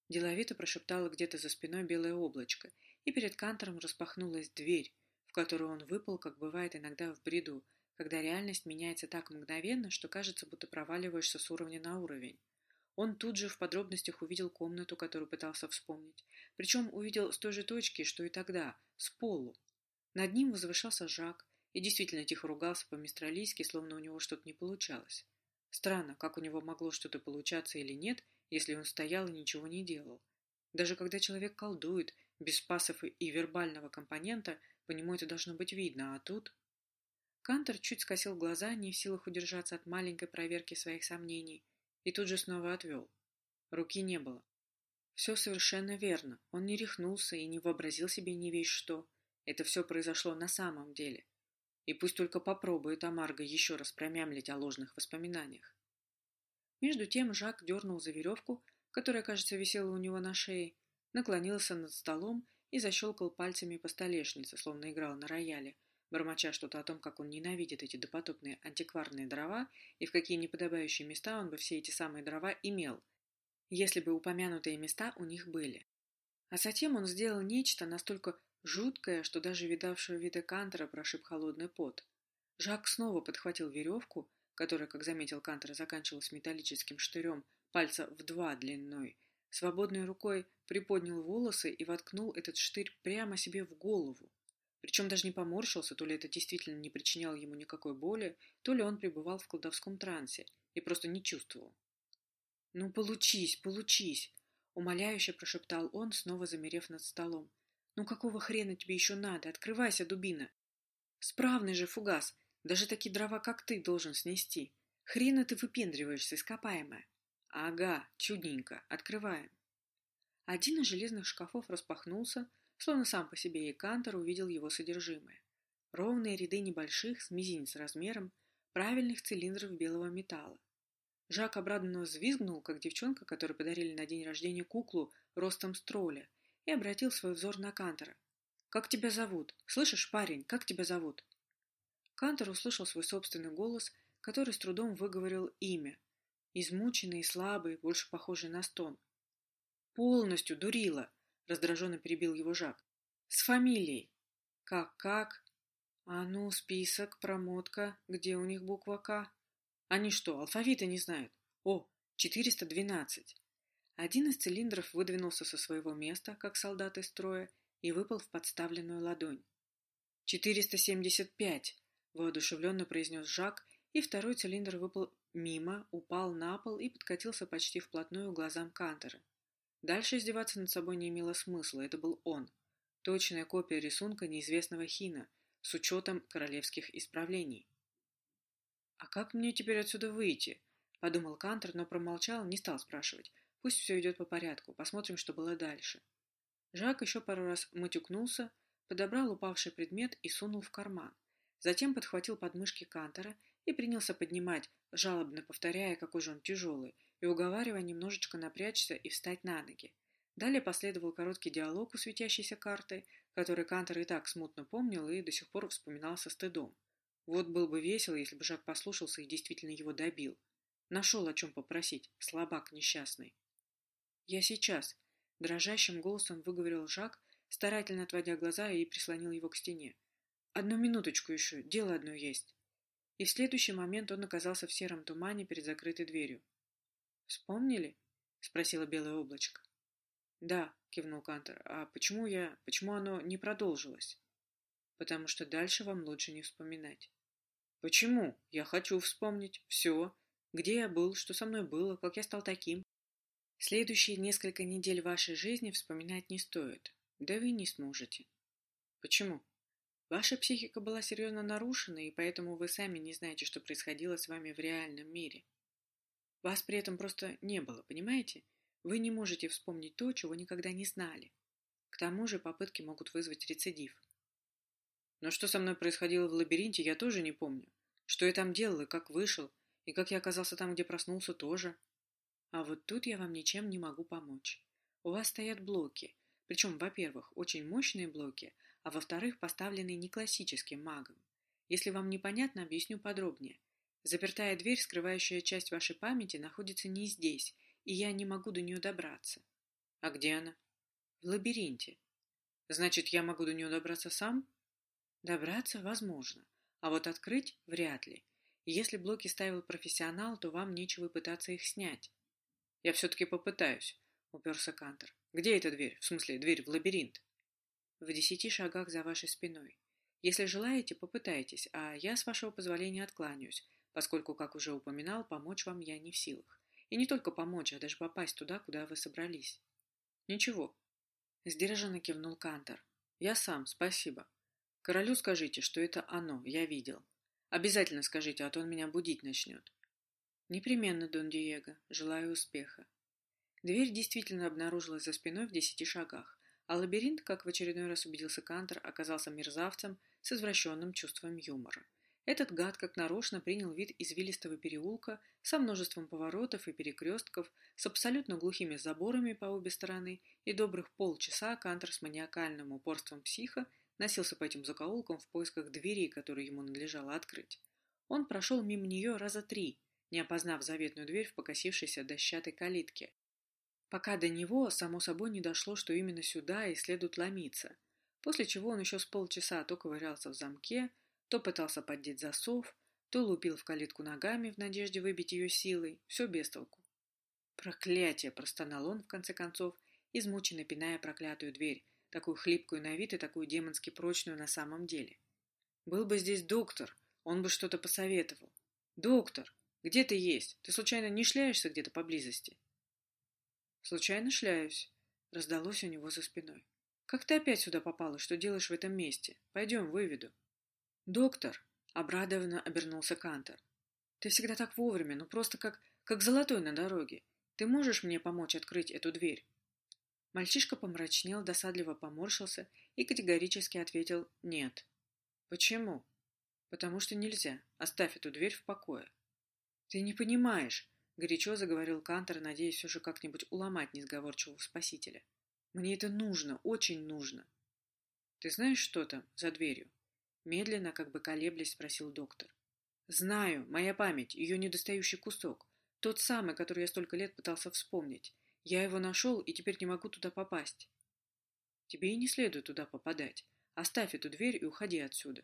Деловито прошептала где-то за спиной белое облачко, и перед Кантором распахнулась дверь, в которую он выпал, как бывает иногда в бреду, когда реальность меняется так мгновенно, что кажется, будто проваливаешься с уровня на уровень. Он тут же в подробностях увидел комнату, которую пытался вспомнить. Причем увидел с той же точки, что и тогда, с полу. Над ним возвышался Жак и действительно тихо ругался по-мистралийски, словно у него что-то не получалось. Странно, как у него могло что-то получаться или нет, если он стоял и ничего не делал. Даже когда человек колдует, без пасов и вербального компонента, по нему это должно быть видно, а тут... Кантор чуть скосил глаза, не в силах удержаться от маленькой проверки своих сомнений, и тут же снова отвел. Руки не было. Все совершенно верно. Он не рехнулся и не вообразил себе ни весь что. Это все произошло на самом деле. И пусть только попробует Амарго еще раз промямлить о ложных воспоминаниях. Между тем Жак дернул за веревку, которая, кажется, висела у него на шее, наклонился над столом и защелкал пальцами по столешнице, словно играл на рояле, бормоча что-то о том, как он ненавидит эти допотопные антикварные дрова и в какие неподобающие места он бы все эти самые дрова имел, если бы упомянутые места у них были. А затем он сделал нечто настолько жуткое, что даже видавшего вида Кантера прошиб холодный пот. Жак снова подхватил веревку, которая, как заметил Кантер, заканчивалась металлическим штырем, пальца в два длиной, свободной рукой приподнял волосы и воткнул этот штырь прямо себе в голову. Причем даже не поморщился, то ли это действительно не причиняло ему никакой боли, то ли он пребывал в кладовском трансе и просто не чувствовал. «Ну, получись, получись!» — умоляюще прошептал он, снова замерев над столом. «Ну какого хрена тебе еще надо? Открывайся, дубина!» «Справный же фугас! Даже такие дрова, как ты, должен снести. Хрена ты выпендриваешься, ископаемая!» «Ага, чудненько, открываем!» Один из железных шкафов распахнулся, словно сам по себе и Кантор увидел его содержимое. Ровные ряды небольших, с мизинец размером, правильных цилиндров белого металла. Жак обрадованно взвизгнул, как девчонка, которой подарили на день рождения куклу ростом с тролля, и обратил свой взор на Кантора. «Как тебя зовут? Слышишь, парень, как тебя зовут?» Кантор услышал свой собственный голос, который с трудом выговорил имя. Измученный и слабый, больше похожий на стон. «Полностью, дурила!» — раздраженно перебил его Жак. «С фамилией!» «Как-как?» «А ну, список, промотка, где у них буква «К»?» «Они что, алфавита не знают?» «О, 412!» Один из цилиндров выдвинулся со своего места, как солдат из строя, и выпал в подставленную ладонь. «Четыреста семьдесят пять!» — воодушевленно произнес Жак, и второй цилиндр выпал мимо, упал на пол и подкатился почти вплотную к глазам Кантера. Дальше издеваться над собой не имело смысла, это был он. Точная копия рисунка неизвестного Хина, с учетом королевских исправлений. «А как мне теперь отсюда выйти?» Подумал Кантер, но промолчал, не стал спрашивать. Пусть все идет по порядку, посмотрим, что было дальше. Жак еще пару раз матюкнулся, подобрал упавший предмет и сунул в карман. Затем подхватил подмышки Кантера и принялся поднимать, жалобно повторяя, какой же он тяжелый, и уговаривая немножечко напрячься и встать на ноги. Далее последовал короткий диалог у светящейся картой, который Кантер и так смутно помнил и до сих пор вспоминал со стыдом. Вот был бы весело, если бы Жак послушался и действительно его добил. Нашел о чем попросить, слабак несчастный. «Я сейчас», — дрожащим голосом выговорил Жак, старательно отводя глаза и прислонил его к стене. «Одну минуточку еще, дело одно есть». И в следующий момент он оказался в сером тумане перед закрытой дверью. «Вспомнили?» — спросила белое облачко. «Да», — кивнул Кантер. «А почему я... почему оно не продолжилось?» «Потому что дальше вам лучше не вспоминать». «Почему? Я хочу вспомнить. Все. Где я был, что со мной было, как я стал таким». Следующие несколько недель вашей жизни вспоминать не стоит. Да вы не сможете. Почему? Ваша психика была серьезно нарушена, и поэтому вы сами не знаете, что происходило с вами в реальном мире. Вас при этом просто не было, понимаете? Вы не можете вспомнить то, чего никогда не знали. К тому же попытки могут вызвать рецидив. Но что со мной происходило в лабиринте, я тоже не помню. Что я там делал и как вышел, и как я оказался там, где проснулся, тоже. А вот тут я вам ничем не могу помочь. У вас стоят блоки. Причем, во-первых, очень мощные блоки, а во-вторых, поставленные не классическим магом. Если вам непонятно, объясню подробнее. Запертая дверь, скрывающая часть вашей памяти, находится не здесь, и я не могу до нее добраться. А где она? В лабиринте. Значит, я могу до нее добраться сам? Добраться возможно, а вот открыть вряд ли. Если блоки ставил профессионал, то вам нечего пытаться их снять. Я все-таки попытаюсь, уперся Кантер. Где эта дверь? В смысле, дверь в лабиринт? В десяти шагах за вашей спиной. Если желаете, попытайтесь, а я, с вашего позволения, откланяюсь, поскольку, как уже упоминал, помочь вам я не в силах. И не только помочь, а даже попасть туда, куда вы собрались. Ничего. Сдержанно кивнул Кантор. Я сам, спасибо. Королю скажите, что это оно, я видел. Обязательно скажите, а то он меня будить начнет. Непременно, Дон Диего. Желаю успеха. Дверь действительно обнаружилась за спиной в десяти шагах, а лабиринт, как в очередной раз убедился Кантор, оказался мерзавцем с извращенным чувством юмора. Этот гад как нарочно принял вид извилистого переулка со множеством поворотов и перекрестков, с абсолютно глухими заборами по обе стороны, и добрых полчаса Кантер с маниакальным упорством психа носился по этим закоулкам в поисках двери, которые ему надлежало открыть. Он прошел мимо нее раза три, не опознав заветную дверь в покосившейся дощатой калитке, пока до него, само собой, не дошло, что именно сюда и следует ломиться, после чего он еще с полчаса то ковырялся в замке, то пытался поддеть засов, то лупил в калитку ногами в надежде выбить ее силой, все без толку. «Проклятие!» – простонал он, в конце концов, измученно пиная проклятую дверь, такую хлипкую на вид и такую демонски прочную на самом деле. «Был бы здесь доктор, он бы что-то посоветовал. Доктор, где ты есть? Ты случайно не шляешься где-то поблизости?» «Случайно шляюсь», — раздалось у него за спиной. «Как ты опять сюда попала? Что делаешь в этом месте? Пойдем, выведу». «Доктор!» — обрадованно обернулся Кантор. «Ты всегда так вовремя, ну просто как, как золотой на дороге. Ты можешь мне помочь открыть эту дверь?» Мальчишка помрачнел, досадливо поморщился и категорически ответил «нет». «Почему?» «Потому что нельзя. Оставь эту дверь в покое». «Ты не понимаешь», — горячо заговорил Кантор, надеясь все же как-нибудь уломать несговорчивого спасителя. «Мне это нужно, очень нужно». «Ты знаешь, что там за дверью?» Медленно, как бы колеблясь, спросил доктор. «Знаю, моя память, ее недостающий кусок. Тот самый, который я столько лет пытался вспомнить. Я его нашел и теперь не могу туда попасть». «Тебе и не следует туда попадать. Оставь эту дверь и уходи отсюда».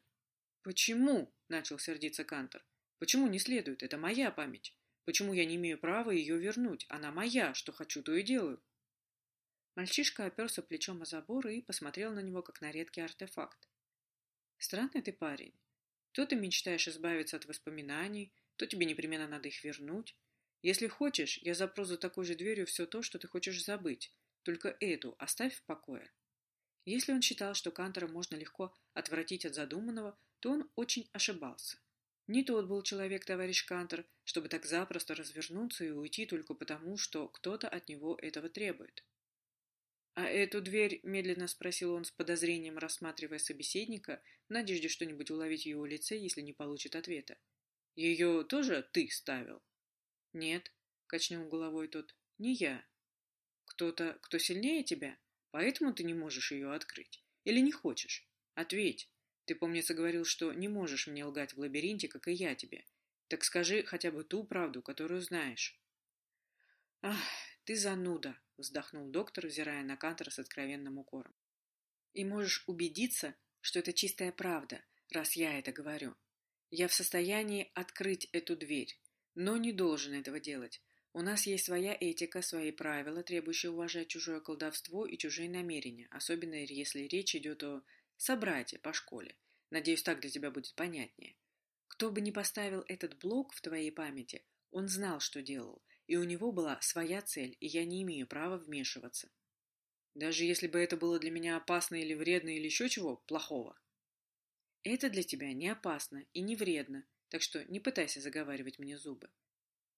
«Почему?» — начал сердиться Кантор. «Почему не следует? Это моя память. Почему я не имею права ее вернуть? Она моя. Что хочу, то и делаю». Мальчишка оперся плечом о забор и посмотрел на него, как на редкий артефакт. Странный ты парень. То ты мечтаешь избавиться от воспоминаний, то тебе непременно надо их вернуть. Если хочешь, я запру за такой же дверью все то, что ты хочешь забыть. Только эту оставь в покое. Если он считал, что Кантора можно легко отвратить от задуманного, то он очень ошибался. Не тот был человек, товарищ Кантер, чтобы так запросто развернуться и уйти только потому, что кто-то от него этого требует. «А эту дверь?» – медленно спросил он с подозрением, рассматривая собеседника, в надежде что-нибудь уловить в его лице, если не получит ответа. «Ее тоже ты ставил?» «Нет», – качнул головой тот, – «не я». «Кто-то, кто сильнее тебя? Поэтому ты не можешь ее открыть? Или не хочешь? Ответь. Ты, помнится, говорил, что не можешь мне лгать в лабиринте, как и я тебе. Так скажи хотя бы ту правду, которую знаешь». «Ах, ты зануда», — вздохнул доктор, взирая на Кантера с откровенным укором. «И можешь убедиться, что это чистая правда, раз я это говорю. Я в состоянии открыть эту дверь, но не должен этого делать. У нас есть своя этика, свои правила, требующие уважать чужое колдовство и чужие намерения, особенно если речь идет о собрате по школе. Надеюсь, так для тебя будет понятнее. Кто бы ни поставил этот блок в твоей памяти, он знал, что делал, и у него была своя цель, и я не имею права вмешиваться. Даже если бы это было для меня опасно или вредно или еще чего плохого. Это для тебя не опасно и не вредно, так что не пытайся заговаривать мне зубы.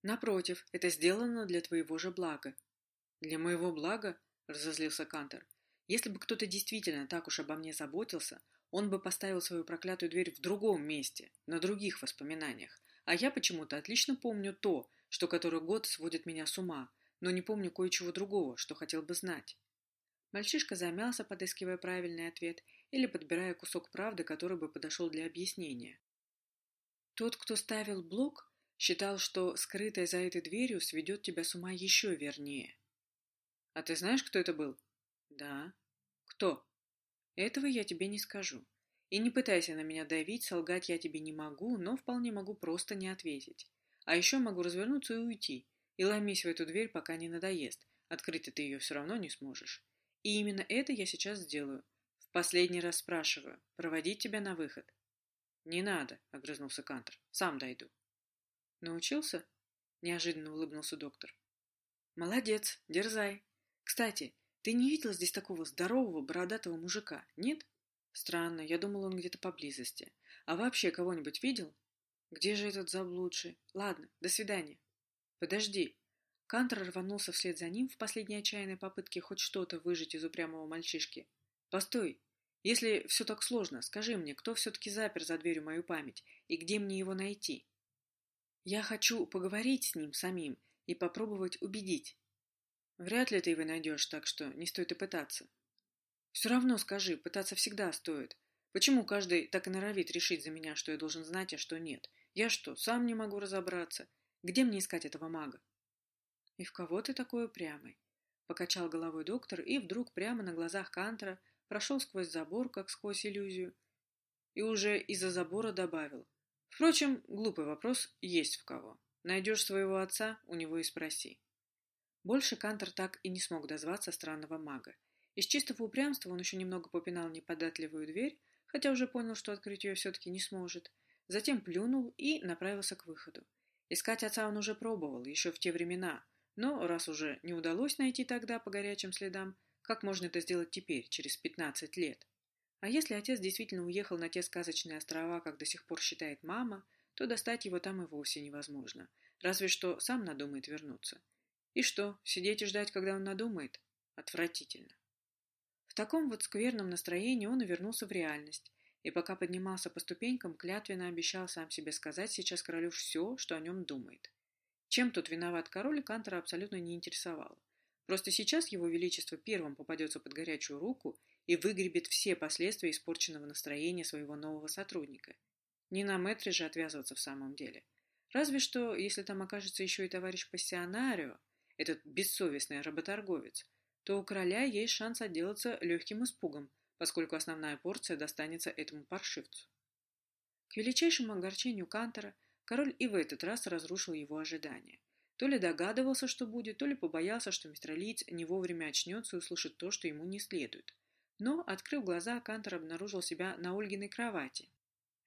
Напротив, это сделано для твоего же блага. Для моего блага, разозлился Кантер. Если бы кто-то действительно так уж обо мне заботился, он бы поставил свою проклятую дверь в другом месте, на других воспоминаниях, а я почему-то отлично помню то, что который год сводит меня с ума, но не помню кое-чего другого, что хотел бы знать. Мальчишка замялся, подыскивая правильный ответ или подбирая кусок правды, который бы подошел для объяснения. Тот, кто ставил блок, считал, что скрытая за этой дверью сведет тебя с ума еще вернее. А ты знаешь, кто это был? Да. Кто? Этого я тебе не скажу. И не пытайся на меня давить, солгать я тебе не могу, но вполне могу просто не ответить. А еще могу развернуться и уйти. И ломись в эту дверь, пока не надоест. Открыть ты ее все равно не сможешь. И именно это я сейчас сделаю. В последний раз спрашиваю. Проводить тебя на выход? Не надо, огрызнулся Кантер. Сам дойду. Научился? Неожиданно улыбнулся доктор. Молодец, дерзай. Кстати, ты не видел здесь такого здорового бородатого мужика, нет? Странно, я думал, он где-то поблизости. А вообще кого-нибудь видел? Где же этот заблудший? Ладно, до свидания. Подожди. Кантор рванулся вслед за ним в последней отчаянной попытке хоть что-то выжить из упрямого мальчишки. Постой. Если все так сложно, скажи мне, кто все-таки запер за дверью мою память и где мне его найти? Я хочу поговорить с ним самим и попробовать убедить. Вряд ли ты его найдешь, так что не стоит и пытаться. Все равно скажи, пытаться всегда стоит. Почему каждый так и норовит решить за меня, что я должен знать, а что нет? Я что, сам не могу разобраться? Где мне искать этого мага? И в кого ты такой упрямый? Покачал головой доктор и вдруг прямо на глазах Кантера прошел сквозь забор, как сквозь иллюзию, и уже из-за забора добавил. Впрочем, глупый вопрос есть в кого. Найдешь своего отца, у него и спроси. Больше Кантер так и не смог дозваться странного мага. Из чистого упрямства он еще немного попинал неподатливую дверь, хотя уже понял, что открыть ее все-таки не сможет, Затем плюнул и направился к выходу. Искать отца он уже пробовал, еще в те времена, но раз уже не удалось найти тогда по горячим следам, как можно это сделать теперь, через 15 лет? А если отец действительно уехал на те сказочные острова, как до сих пор считает мама, то достать его там и вовсе невозможно, разве что сам надумает вернуться. И что, сидеть и ждать, когда он надумает? Отвратительно. В таком вот скверном настроении он и вернулся в реальность, и пока поднимался по ступенькам, клятвенно обещал сам себе сказать сейчас королю все, что о нем думает. Чем тут виноват король, Кантера абсолютно не интересовало. Просто сейчас его величество первым попадется под горячую руку и выгребет все последствия испорченного настроения своего нового сотрудника. Не на мэтре же отвязываться в самом деле. Разве что, если там окажется еще и товарищ пассионарио, этот бессовестный работорговец, то у короля есть шанс отделаться легким испугом, поскольку основная порция достанется этому паршивцу. К величайшему огорчению Кантера король и в этот раз разрушил его ожидания. То ли догадывался, что будет, то ли побоялся, что мистралиец не вовремя очнется и услышит то, что ему не следует. Но, открыв глаза, Кантер обнаружил себя на Ольгиной кровати.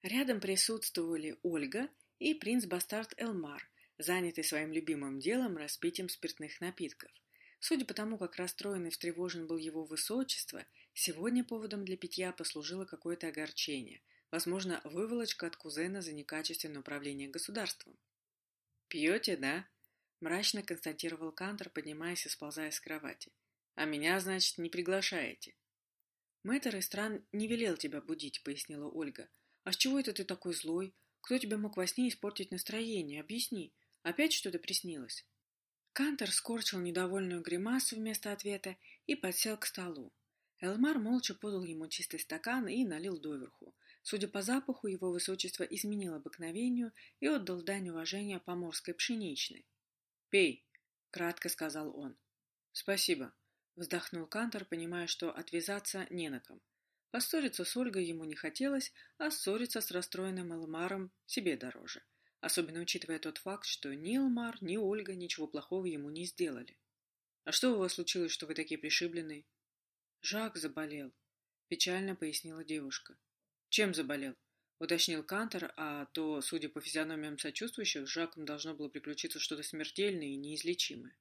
Рядом присутствовали Ольга и принц-бастард Элмар, занятый своим любимым делом распитием спиртных напитков. Судя по тому, как расстроен и встревожен был его высочество, сегодня поводом для питья послужило какое-то огорчение, Возможно, выволочка от кузена за некачественное управление государством. «Пьете, да?» – мрачно констатировал Кантор, поднимаясь и сползая с кровати. «А меня, значит, не приглашаете?» «Мэтр стран не велел тебя будить», — пояснила Ольга. «А с чего это ты такой злой? Кто тебе мог во сне испортить настроение? Объясни. Опять что-то приснилось?» Кантор скорчил недовольную гримасу вместо ответа и подсел к столу. Элмар молча подал ему чистый стакан и налил доверху. Судя по запаху, его высочество изменил обыкновению и отдал дань уважения поморской пшеничной. «Пей», — кратко сказал он. «Спасибо», — вздохнул Кантор, понимая, что отвязаться не на ком. Поссориться с Ольгой ему не хотелось, а ссориться с расстроенным Элмаром себе дороже, особенно учитывая тот факт, что ни Элмар, ни Ольга ничего плохого ему не сделали. «А что у вас случилось, что вы такие пришибленные?» «Жак заболел», — печально пояснила девушка. «Чем заболел?» — уточнил Кантор, а то, судя по физиономиям сочувствующих, с Жаком должно было приключиться что-то смертельное и неизлечимое.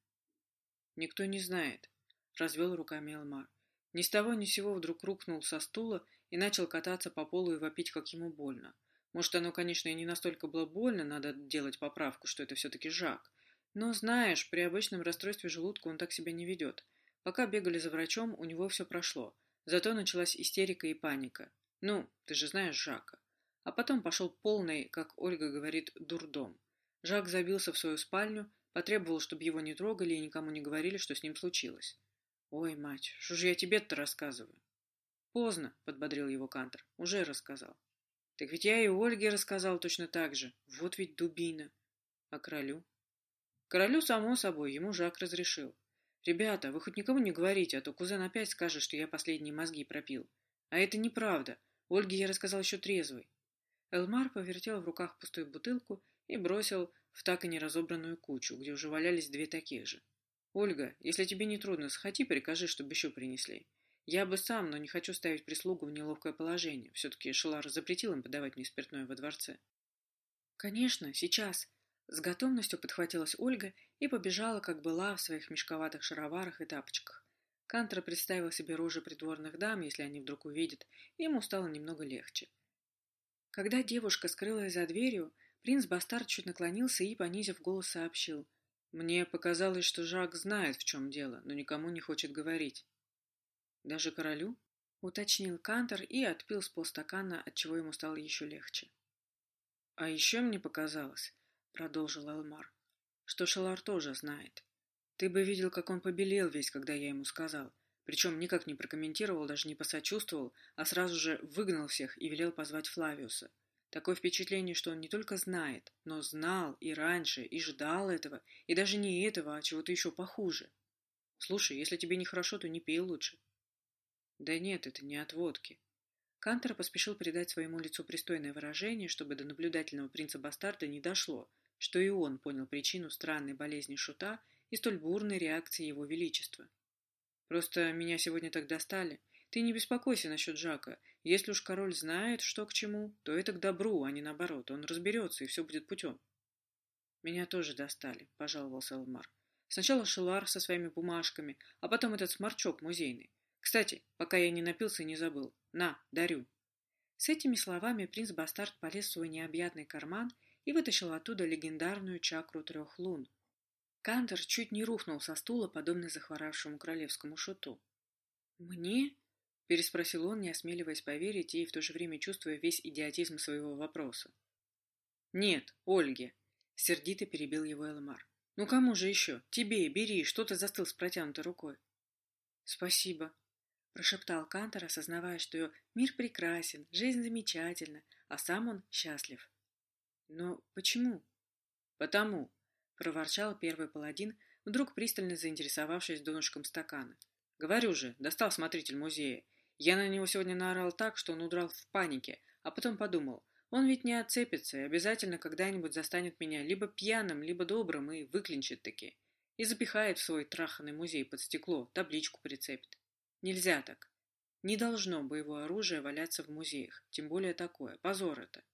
«Никто не знает», — развел руками Элмар. Ни с того ни сего вдруг рухнул со стула и начал кататься по полу и вопить, как ему больно. Может, оно, конечно, и не настолько было больно, надо делать поправку, что это все-таки Жак. Но, знаешь, при обычном расстройстве желудка он так себя не ведет. Пока бегали за врачом, у него все прошло. Зато началась истерика и паника. Ну, ты же знаешь Жака. А потом пошел полный, как Ольга говорит, дурдом. Жак забился в свою спальню, потребовал, чтобы его не трогали и никому не говорили, что с ним случилось. «Ой, мать, что же я тебе-то рассказываю?» «Поздно», — подбодрил его Кантер. «Уже рассказал». «Так ведь я и Ольге рассказал точно так же. Вот ведь дубина». «А королю?» «Королю, само собой, ему Жак разрешил. Ребята, вы хоть никому не говорите, а то кузен опять скажет, что я последние мозги пропил. А это неправда. Ольге я рассказал еще трезвый. Элмар повертел в руках пустую бутылку и бросил в так и не разобранную кучу, где уже валялись две таких же. «Ольга, если тебе не трудно, сходи, прикажи, чтобы еще принесли. Я бы сам, но не хочу ставить прислугу в неловкое положение. Все-таки Шелар запретил им подавать мне спиртное во дворце». «Конечно, сейчас!» С готовностью подхватилась Ольга и побежала, как была, в своих мешковатых шароварах и тапочках. Кантер представил себе рожи придворных дам, если они вдруг увидят, и ему стало немного легче. Когда девушка скрылась за дверью, принц Бастард чуть наклонился и, понизив голос, сообщил. «Мне показалось, что Жак знает, в чем дело, но никому не хочет говорить». «Даже королю?» — уточнил Кантор и отпил с полстакана, отчего ему стало еще легче. «А еще мне показалось», — продолжил Элмар, — «что Шалар тоже знает. Ты бы видел, как он побелел весь, когда я ему сказал. Причем никак не прокомментировал, даже не посочувствовал, а сразу же выгнал всех и велел позвать Флавиуса. Такое впечатление, что он не только знает, но знал и раньше, и ждал этого, и даже не этого, а чего-то еще похуже. Слушай, если тебе нехорошо, то не пей лучше. Да нет, это не от водки. Кантер поспешил придать своему лицу пристойное выражение, чтобы до наблюдательного принца-бастарда не дошло, что и он понял причину странной болезни шута и столь бурной реакции его величества. «Просто меня сегодня так достали. Ты не беспокойся насчет Жака. Если уж король знает, что к чему, то это к добру, а не наоборот. Он разберется, и все будет путем». «Меня тоже достали», — пожаловался Элмар. «Сначала Шелар со своими бумажками, а потом этот сморчок музейный. Кстати, пока я не напился не забыл. На, дарю». С этими словами принц Бастард полез в свой необъятный карман и вытащил оттуда легендарную чакру трех лун, Кантер чуть не рухнул со стула, подобно захворавшему королевскому шуту. «Мне?» — переспросил он, не осмеливаясь поверить и в то же время чувствуя весь идиотизм своего вопроса. «Нет, Ольге!» — сердито перебил его Элмар. «Ну кому же еще? Тебе, бери, что ты застыл с протянутой рукой?» «Спасибо», — прошептал Кантор, осознавая, что мир прекрасен, жизнь замечательна, а сам он счастлив. «Но почему?» «Потому», проворчал первый паладин, вдруг пристально заинтересовавшись донышком стакана. «Говорю же, достал смотритель музея. Я на него сегодня наорал так, что он удрал в панике, а потом подумал, он ведь не отцепится и обязательно когда-нибудь застанет меня либо пьяным, либо добрым и выклинчит таки. И запихает в свой траханный музей под стекло, табличку прицепит. Нельзя так. Не должно боевое оружие валяться в музеях, тем более такое. Позор это.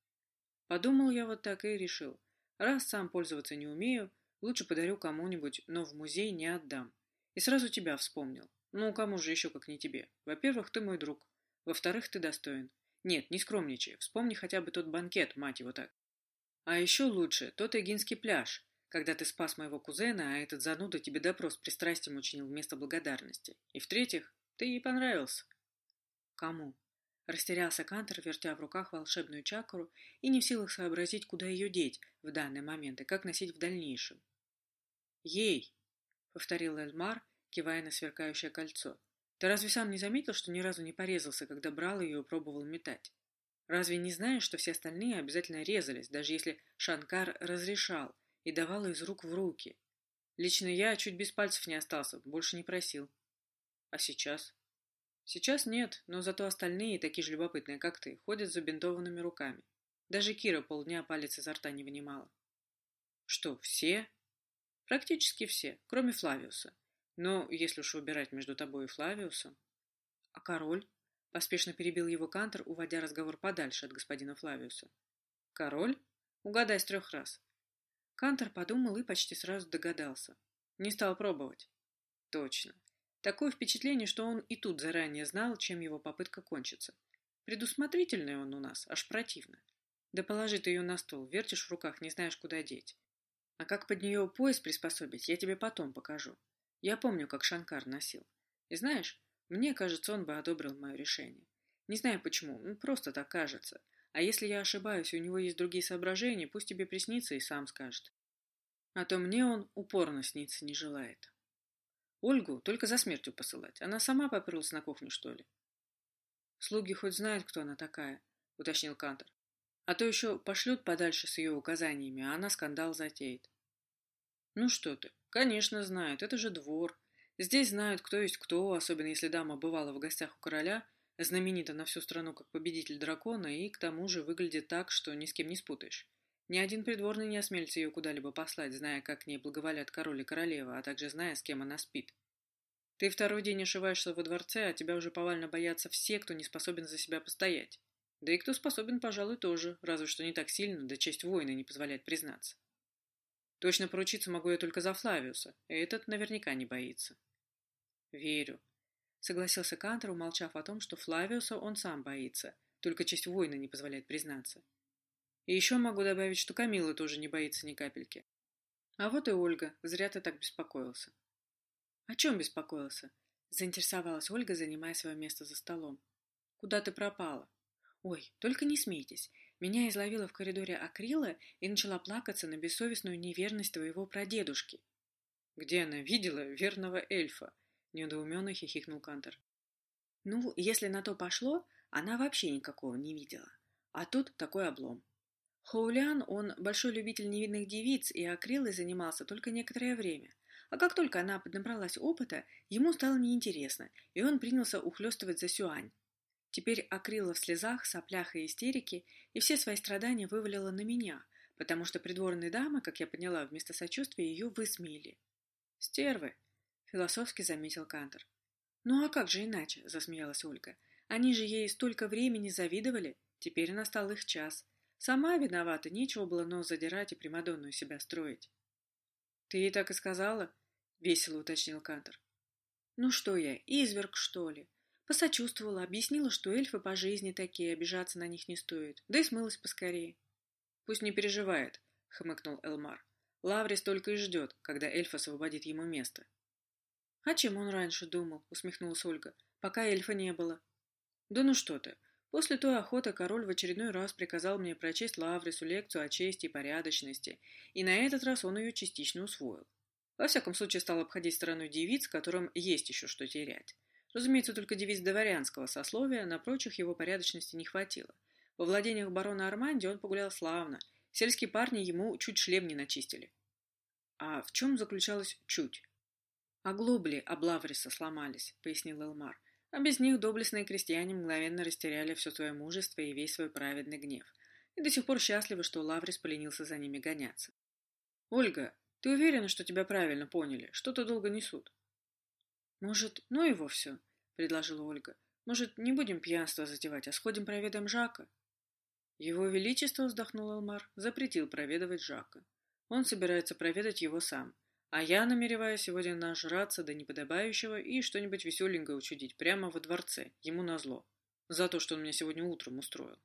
Подумал я вот так и решил. Раз сам пользоваться не умею, Лучше подарю кому-нибудь, но в музей не отдам. И сразу тебя вспомнил. Ну, кому же еще, как не тебе? Во-первых, ты мой друг. Во-вторых, ты достоин. Нет, не скромничай. Вспомни хотя бы тот банкет, мать его так. А еще лучше тот Эгинский пляж, когда ты спас моего кузена, а этот зануда тебе допрос пристрастием учинил вместо благодарности. И в-третьих, ты ей понравился. Кому? Растерялся Кантер, вертя в руках волшебную чакру и не в силах сообразить, куда ее деть в данный момент и как носить в дальнейшем. «Ей!» — повторил Эльмар, кивая на сверкающее кольцо. «Ты разве сам не заметил, что ни разу не порезался, когда брал ее и пробовал метать? Разве не знаешь, что все остальные обязательно резались, даже если Шанкар разрешал и давал из рук в руки? Лично я чуть без пальцев не остался, больше не просил. А сейчас?» Сейчас нет, но зато остальные, такие же любопытные, как ты, ходят с забинтованными руками. Даже Кира полдня палец изо рта не вынимала. Что, все? Практически все, кроме Флавиуса. Но если уж выбирать между тобой и Флавиусом... А король? Поспешно перебил его Кантор, уводя разговор подальше от господина Флавиуса. Король? Угадай с трех раз. Кантор подумал и почти сразу догадался. Не стал пробовать. Точно. Такое впечатление, что он и тут заранее знал, чем его попытка кончится. Предусмотрительный он у нас, аж противно. Да положи ты ее на стол, вертишь в руках, не знаешь, куда деть. А как под нее пояс приспособить, я тебе потом покажу. Я помню, как Шанкар носил. И знаешь, мне кажется, он бы одобрил мое решение. Не знаю почему, ну, просто так кажется. А если я ошибаюсь, у него есть другие соображения, пусть тебе приснится и сам скажет. А то мне он упорно сниться не желает. Ольгу только за смертью посылать. Она сама поперлась на кухню, что ли? Слуги хоть знают, кто она такая, уточнил Кантор. А то еще пошлют подальше с ее указаниями, а она скандал затеет. Ну что ты, конечно знают, это же двор. Здесь знают, кто есть кто, особенно если дама бывала в гостях у короля, знаменита на всю страну как победитель дракона и к тому же выглядит так, что ни с кем не спутаешь. Ни один придворный не осмелится ее куда-либо послать, зная, как к ней благоволят король и королева, а также зная, с кем она спит. Ты второй день ошиваешься во дворце, а тебя уже повально боятся все, кто не способен за себя постоять. Да и кто способен, пожалуй, тоже, разве что не так сильно, да честь воина не позволяет признаться. Точно поручиться могу я только за Флавиуса, и этот наверняка не боится. Верю. Согласился Кантор, умолчав о том, что Флавиуса он сам боится, только честь воина не позволяет признаться. И еще могу добавить, что Камила тоже не боится ни капельки. А вот и Ольга. Зря ты так беспокоился. О чем беспокоился? Заинтересовалась Ольга, занимая свое место за столом. Куда ты пропала? Ой, только не смейтесь. Меня изловила в коридоре Акрила и начала плакаться на бессовестную неверность твоего прадедушки. Где она видела верного эльфа? Недоуменно хихикнул Кантор. Ну, если на то пошло, она вообще никакого не видела. А тут такой облом. Хоулян, он большой любитель невидных девиц и акрилой занимался только некоторое время. А как только она поднабралась опыта, ему стало неинтересно, и он принялся ухлёстывать за Сюань. Теперь акрила в слезах, соплях и истерике, и все свои страдания вывалила на меня, потому что придворные дамы, как я поняла, вместо сочувствия ее высмеяли. «Стервы!» — философски заметил Кантор. «Ну а как же иначе?» — засмеялась Ольга. «Они же ей столько времени завидовали, теперь настал их час». Сама виновата, нечего было нос задирать и Примадонну себя строить. — Ты ей так и сказала? — весело уточнил Кантор. — Ну что я, изверг, что ли? Посочувствовала, объяснила, что эльфы по жизни такие, обижаться на них не стоит, да и смылась поскорее. — Пусть не переживает, — хмыкнул Элмар. Лаврис только и ждет, когда эльф освободит ему место. — А чем он раньше думал? — усмехнулась Ольга. — Пока эльфа не было. — Да ну что ты, После той охоты король в очередной раз приказал мне прочесть Лаврису лекцию о чести и порядочности, и на этот раз он ее частично усвоил. Во всяком случае, стал обходить стороной девиц, которым есть еще что терять. Разумеется, только девиц дворянского сословия, на прочих его порядочности не хватило. Во владениях барона Арманди он погулял славно, сельские парни ему чуть шлем не начистили. А в чем заключалось «чуть»? «Оглобли об Лавриса сломались», — пояснил Элмар. А без них доблестные крестьяне мгновенно растеряли все свое мужество и весь свой праведный гнев. И до сих пор счастливы, что Лаврис поленился за ними гоняться. «Ольга, ты уверена, что тебя правильно поняли? Что-то долго несут». «Может, ну его все?» — предложила Ольга. «Может, не будем пьянство затевать, а сходим проведаем Жака?» Его Величество, вздохнул Элмар, запретил проведывать Жака. Он собирается проведать его сам — а я намереваюсь сегодня нажраться до неподобающего и что-нибудь веселенькое учудить прямо во дворце, ему назло. За то, что он мне сегодня утром устроил.